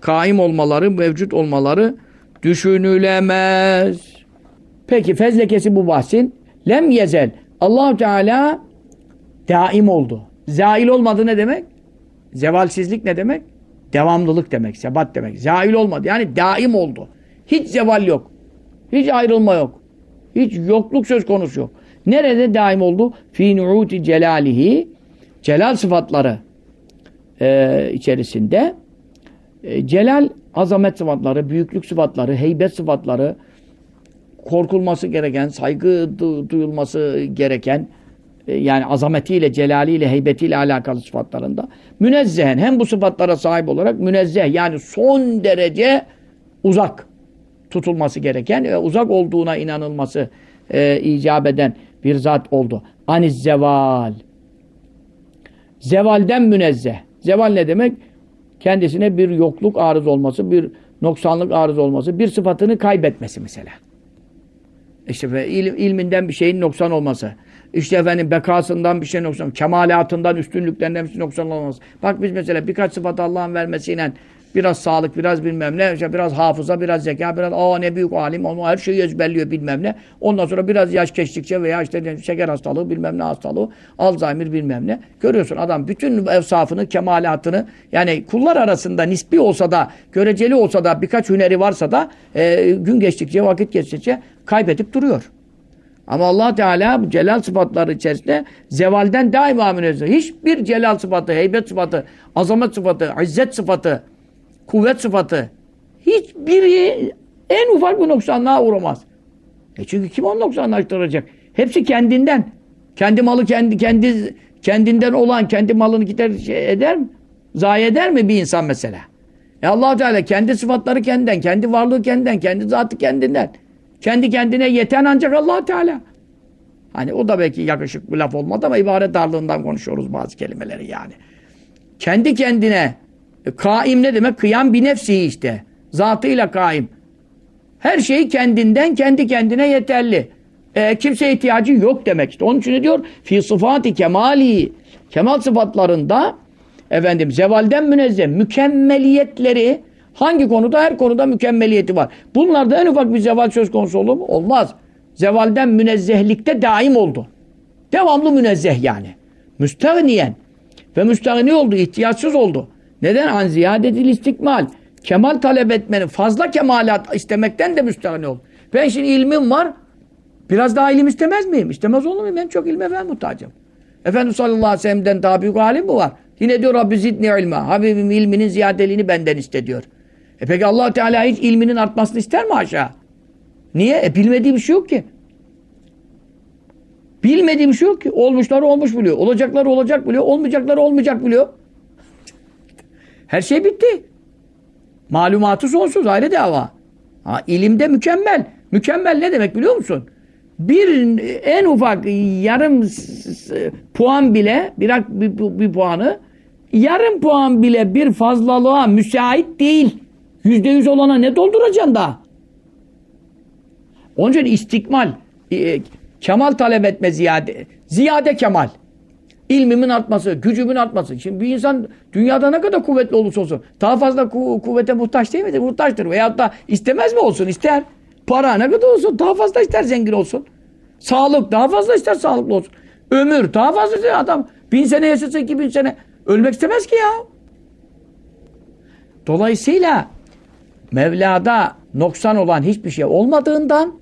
kaim olmaları, mevcut olmaları düşünülemez. Peki fezlekesi bu bahsin. Lem yezel. allah Teala daim oldu. Zail olmadı ne demek? Zevalsizlik ne demek? Devamlılık demek, sebat demek. Zail olmadı. Yani daim oldu. Hiç zeval yok. Hiç ayrılma yok. Hiç yokluk söz konusu yok. Nerede daim oldu? Fi nu'uti celalihi celal sıfatları e, içerisinde e, celal azamet sıfatları, büyüklük sıfatları, heybet sıfatları, korkulması gereken, saygı duyulması gereken e, yani azametiyle, celaliyle, heybetiyle alakalı sıfatlarında münezzehen hem bu sıfatlara sahip olarak münezzeh yani son derece uzak tutulması gereken ve uzak olduğuna inanılması e, icap eden bir zat oldu. Aniz zeval. Zevalden münezzeh. Zeval ne demek? Kendisine bir yokluk arız olması, bir noksanlık arız olması, bir sıfatını kaybetmesi mesela. İşte il, ilminden bir şeyin noksan olması. İşte efendim bekasından bir şey noksan, kemalatından, üstünlüklerinden bir şey noksan olması. Bak biz mesela birkaç sıfat Allah'ın vermesiyle Biraz sağlık, biraz bilmem ne, işte biraz hafıza, biraz zeka, biraz aa ne büyük alim, onu her şeyi ezberliyor bilmem ne. Ondan sonra biraz yaş geçtikçe veya işte şeker hastalığı, bilmem ne hastalığı, Alzheimer bilmem ne. Görüyorsun adam bütün evsafını, kemalatını yani kullar arasında nispi olsa da, göreceli olsa da, birkaç hüneri varsa da e, gün geçtikçe, vakit geçtikçe kaybedip duruyor. Ama Allah Teala bu celal sıfatları içerisinde zevalden daima münezzeh. Hiçbir celal sıfatı, heybet sıfatı, azamet sıfatı, izzet sıfatı, kuvvet sıfatı hiçbiri en ufak bir noksanlığa uğramaz. E çünkü kim onu noksanlaştıracak? Hepsi kendinden. Kendi malı kendi kendi kendinden olan kendi malını gider şey eder mi? Zayi eder mi bir insan mesela? E allah Teala kendi sıfatları kendinden, kendi varlığı kendinden, kendi zatı kendinden. Kendi kendine yeten ancak allah Teala. Hani o da belki yakışık bir laf olmadı ama ibaret darlığından konuşuyoruz bazı kelimeleri yani. Kendi kendine kaim ne demek? Kıyam bir nefsi işte. Zatıyla kaim. Her şey kendinden kendi kendine yeterli. E, kimseye ihtiyacı yok demek işte. Onun için diyor? Fi sıfati kemali. Kemal sıfatlarında efendim zevalden münezzeh mükemmeliyetleri hangi konuda? Her konuda mükemmeliyeti var. Bunlarda en ufak bir zeval söz konusu olur mu? Olmaz. Zevalden münezzehlikte daim oldu. Devamlı münezzeh yani. Müstehniyen. Ve müstehni oldu, ihtiyaçsız oldu. Neden? An ziyadetil istikmal. Kemal talep etmenin, fazla kemalat istemekten de müstahane ol. Ben şimdi ilmim var, biraz daha ilim istemez miyim? İstemez olur muyum? Ben çok ilme ben muhtacım. Efendimiz sallallahu aleyhi ve sellem'den daha büyük alim mi var? Yine diyor Rabbi zidni ilma. Habibim ilminin ziyadeliğini benden iste diyor. E peki allah Teala hiç ilminin artmasını ister mi aşağı? Niye? E bilmediği bir şey yok ki. Bilmediği bir şey yok ki. Olmuşları olmuş biliyor. Olacakları olacak biliyor. Olmayacakları olmayacak biliyor. Her şey bitti. Malumatı sonsuz ayrı dava. Ha, ilimde mükemmel. Mükemmel ne demek biliyor musun? Bir en ufak yarım puan bile bir, bir, bir puanı yarım puan bile bir fazlalığa müsait değil. Yüzde yüz olana ne dolduracaksın daha? Onun için istikmal, e, kemal talep etme ziyade, ziyade kemal. İlmimin artması, gücümün artması. Şimdi bir insan dünyada ne kadar kuvvetli olursa olsun daha fazla ku kuvvete muhtaç değil midir? Muhtaçtır. Veyahut da istemez mi olsun? İster. Para ne kadar olsun? Daha fazla ister zengin olsun. Sağlık daha fazla ister sağlıklı olsun. Ömür daha fazla ister adam. Bin sene yaşasa iki bin sene. Ölmek istemez ki ya. Dolayısıyla Mevla'da noksan olan hiçbir şey olmadığından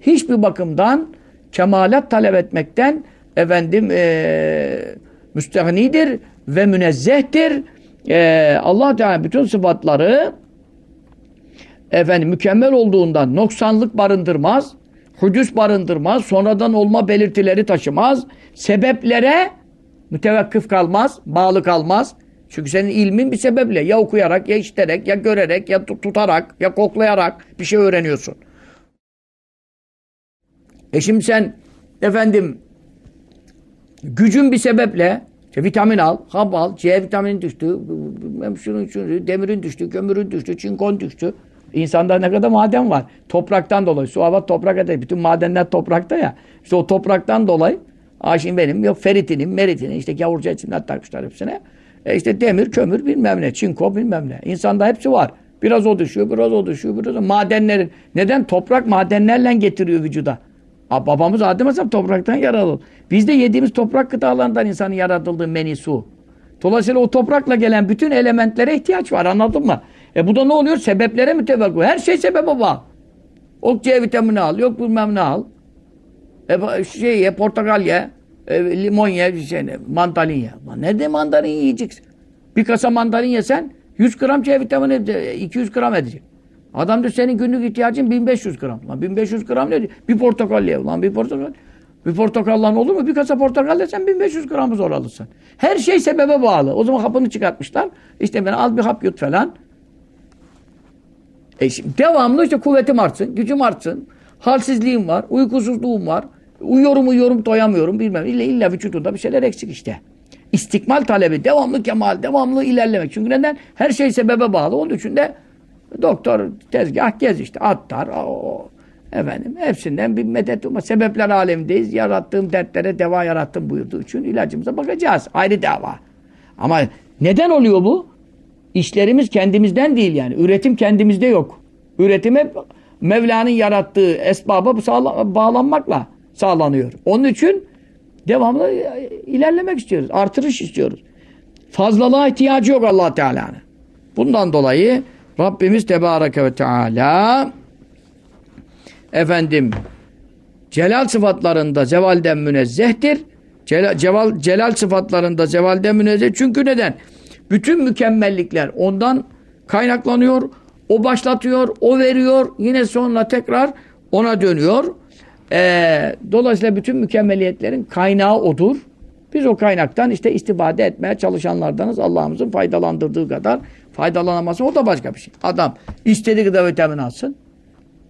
hiçbir bakımdan kemalat talep etmekten efendim e, müstehnidir ve münezzehtir. E, Allah Teala bütün sıfatları efendim mükemmel olduğundan noksanlık barındırmaz, hudüs barındırmaz, sonradan olma belirtileri taşımaz, sebeplere mütevakkıf kalmaz, bağlı kalmaz. Çünkü senin ilmin bir sebeple ya okuyarak, ya işiterek, ya görerek, ya tutarak, ya koklayarak bir şey öğreniyorsun. E şimdi sen efendim gücün bir sebeple işte vitamin al, hap al, C vitamini düştü, şunun şunun, demirin düştü, kömürün düştü, çinkon düştü. İnsanda ne kadar maden var. Topraktan dolayı. Su, hava, toprak ateş. Bütün madenler toprakta ya. İşte o topraktan dolayı şimdi benim yok feritinim, meritinim işte gavurca isimler takmışlar hepsine. E işte demir, kömür bilmem ne, çinko bilmem ne. İnsanda hepsi var. Biraz o düşüyor, biraz o düşüyor, biraz o. Madenlerin. Neden? Toprak madenlerle getiriyor vücuda. Aa, babamız Adem Aleyhisselam topraktan yaratıldı. Biz de yediğimiz toprak gıdalarından insanın yaratıldığı meni su. Dolayısıyla o toprakla gelen bütün elementlere ihtiyaç var anladın mı? E bu da ne oluyor? Sebeplere mütevakkı. Her şey sebebe bağlı. O C vitamini al, yok bilmem ne al. E, şey ye, portakal ye, e, limon ye, şey, ne, mandalin ye. Ne de mandalin yiyeceksin? Bir kasa mandalin yesen 100 gram C vitamini 200 gram edecek. Adam da senin günlük ihtiyacın 1500 gram. Lan 1500 gram ne? Bir portakal ye. Lan bir portakal. Bir portakallan olur mu? Bir kasa portakal desen 1500 gramı zor alırsın. Her şey sebebe bağlı. O zaman hapını çıkartmışlar. İşte ben al bir hap yut falan. E şimdi devamlı işte kuvvetim artsın, gücüm artsın. Halsizliğim var, uykusuzluğum var. Uyuyorum uyuyorum doyamıyorum bilmem. İlla, illa vücudunda bir şeyler eksik işte. İstikmal talebi, devamlı kemal, devamlı ilerlemek. Çünkü neden? Her şey sebebe bağlı. Onun için de doktor tezgah gez işte. Attar, o, efendim hepsinden bir medet umma. Sebepler alemindeyiz. Yarattığım dertlere deva yarattım buyurduğu için ilacımıza bakacağız. Ayrı dava. Ama neden oluyor bu? İşlerimiz kendimizden değil yani. Üretim kendimizde yok. Üretim hep Mevla'nın yarattığı esbaba bağlanmakla sağlanıyor. Onun için devamlı ilerlemek istiyoruz. Artırış istiyoruz. Fazlalığa ihtiyacı yok allah Teala'nın. Bundan dolayı Rabbimiz Tebareke ve Teala efendim celal sıfatlarında cevalden münezzehtir. Celal, ceval, celal sıfatlarında cevalden münezzeh. Çünkü neden? Bütün mükemmellikler ondan kaynaklanıyor. O başlatıyor, o veriyor. Yine sonra tekrar ona dönüyor. Ee, dolayısıyla bütün mükemmeliyetlerin kaynağı odur. Biz o kaynaktan işte istibade etmeye çalışanlardanız. Allah'ımızın faydalandırdığı kadar faydalanaması o da başka bir şey. Adam istediği kadar vitamin alsın.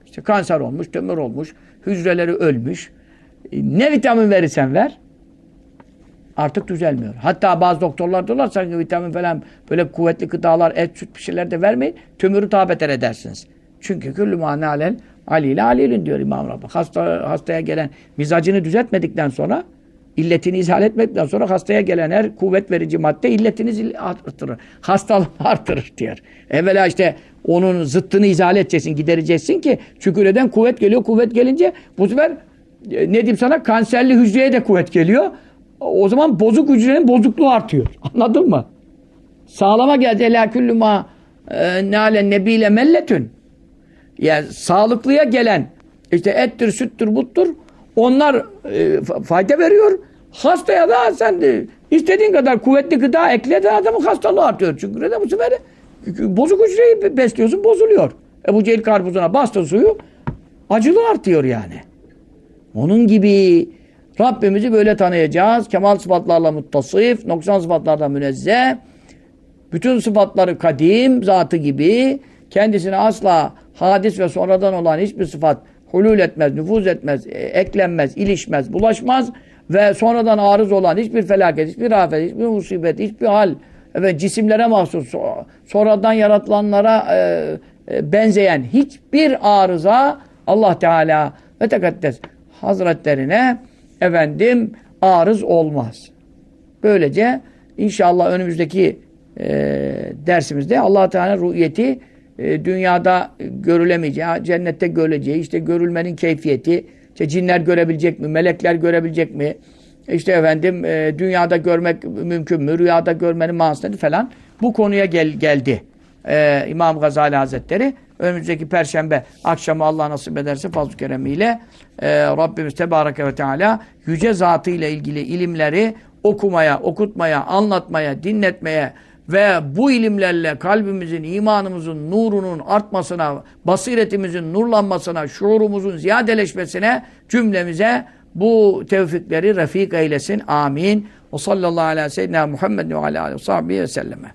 İşte kanser olmuş, tümör olmuş, hücreleri ölmüş. E, ne vitamin verirsen ver artık düzelmiyor. Hatta bazı doktorlar diyorlar sanki vitamin falan böyle kuvvetli gıdalar, et, süt bir şeyler de vermeyin. Tümörü daha beter edersiniz. Çünkü küllü manalen Ali ile Ali'nin diyor İmam Rabbim. Hasta, hastaya gelen mizacını düzeltmedikten sonra illetini izah etmedikten sonra hastaya gelen her kuvvet verici madde illetini artırır. Hastalığı artırır diyor. Evvela işte onun zıttını izah edeceksin, gidereceksin ki çünkü neden kuvvet geliyor, kuvvet gelince bu sefer e, ne diyeyim sana kanserli hücreye de kuvvet geliyor. O zaman bozuk hücrenin bozukluğu artıyor. Anladın mı? Sağlama geldi. Elâ küllü mâ e, nâle nebîle melletün. Yani sağlıklıya gelen işte ettir, süttür, buttur onlar e, fayda veriyor. Hastaya da sen de istediğin kadar kuvvetli gıda ekle de adamın hastalığı artıyor. Çünkü neden bu sefer bozuk hücreyi besliyorsun bozuluyor. E bu cehil karpuzuna bastın suyu acılı artıyor yani. Onun gibi Rabbimizi böyle tanıyacağız. Kemal sıfatlarla muttasif, noksan sıfatlarla münezzeh. Bütün sıfatları kadim, zatı gibi. Kendisine asla hadis ve sonradan olan hiçbir sıfat hulul etmez, nüfuz etmez, e, eklenmez, ilişmez, bulaşmaz ve sonradan arız olan hiçbir felaket, hiçbir afet, hiçbir musibet, hiçbir hal ve cisimlere mahsus, sonradan yaratılanlara e, e, benzeyen hiçbir arıza Allah Teala ve Tekaddes Hazretlerine efendim arız olmaz. Böylece inşallah önümüzdeki e, dersimizde allah Teala rü'yeti e, dünyada görülemeyeceği, cennette görüleceği, işte görülmenin keyfiyeti, işte cinler görebilecek mi, melekler görebilecek mi, işte efendim e, dünyada görmek mümkün mü, rüyada görmenin manasını falan bu konuya gel, geldi. E, İmam Gazali Hazretleri önümüzdeki perşembe akşamı Allah nasip ederse fazl-ı keremiyle Rabbimiz Tebareke ve Teala yüce zatı ile ilgili ilimleri okumaya, okutmaya, anlatmaya, dinletmeye ve bu ilimlerle kalbimizin, imanımızın nurunun artmasına, basiretimizin nurlanmasına, şuurumuzun ziyadeleşmesine cümlemize bu tevfikleri refik eylesin. Amin. O sallallahu aleyhi ve sellem Muhammed ve aleyhi ve selleme.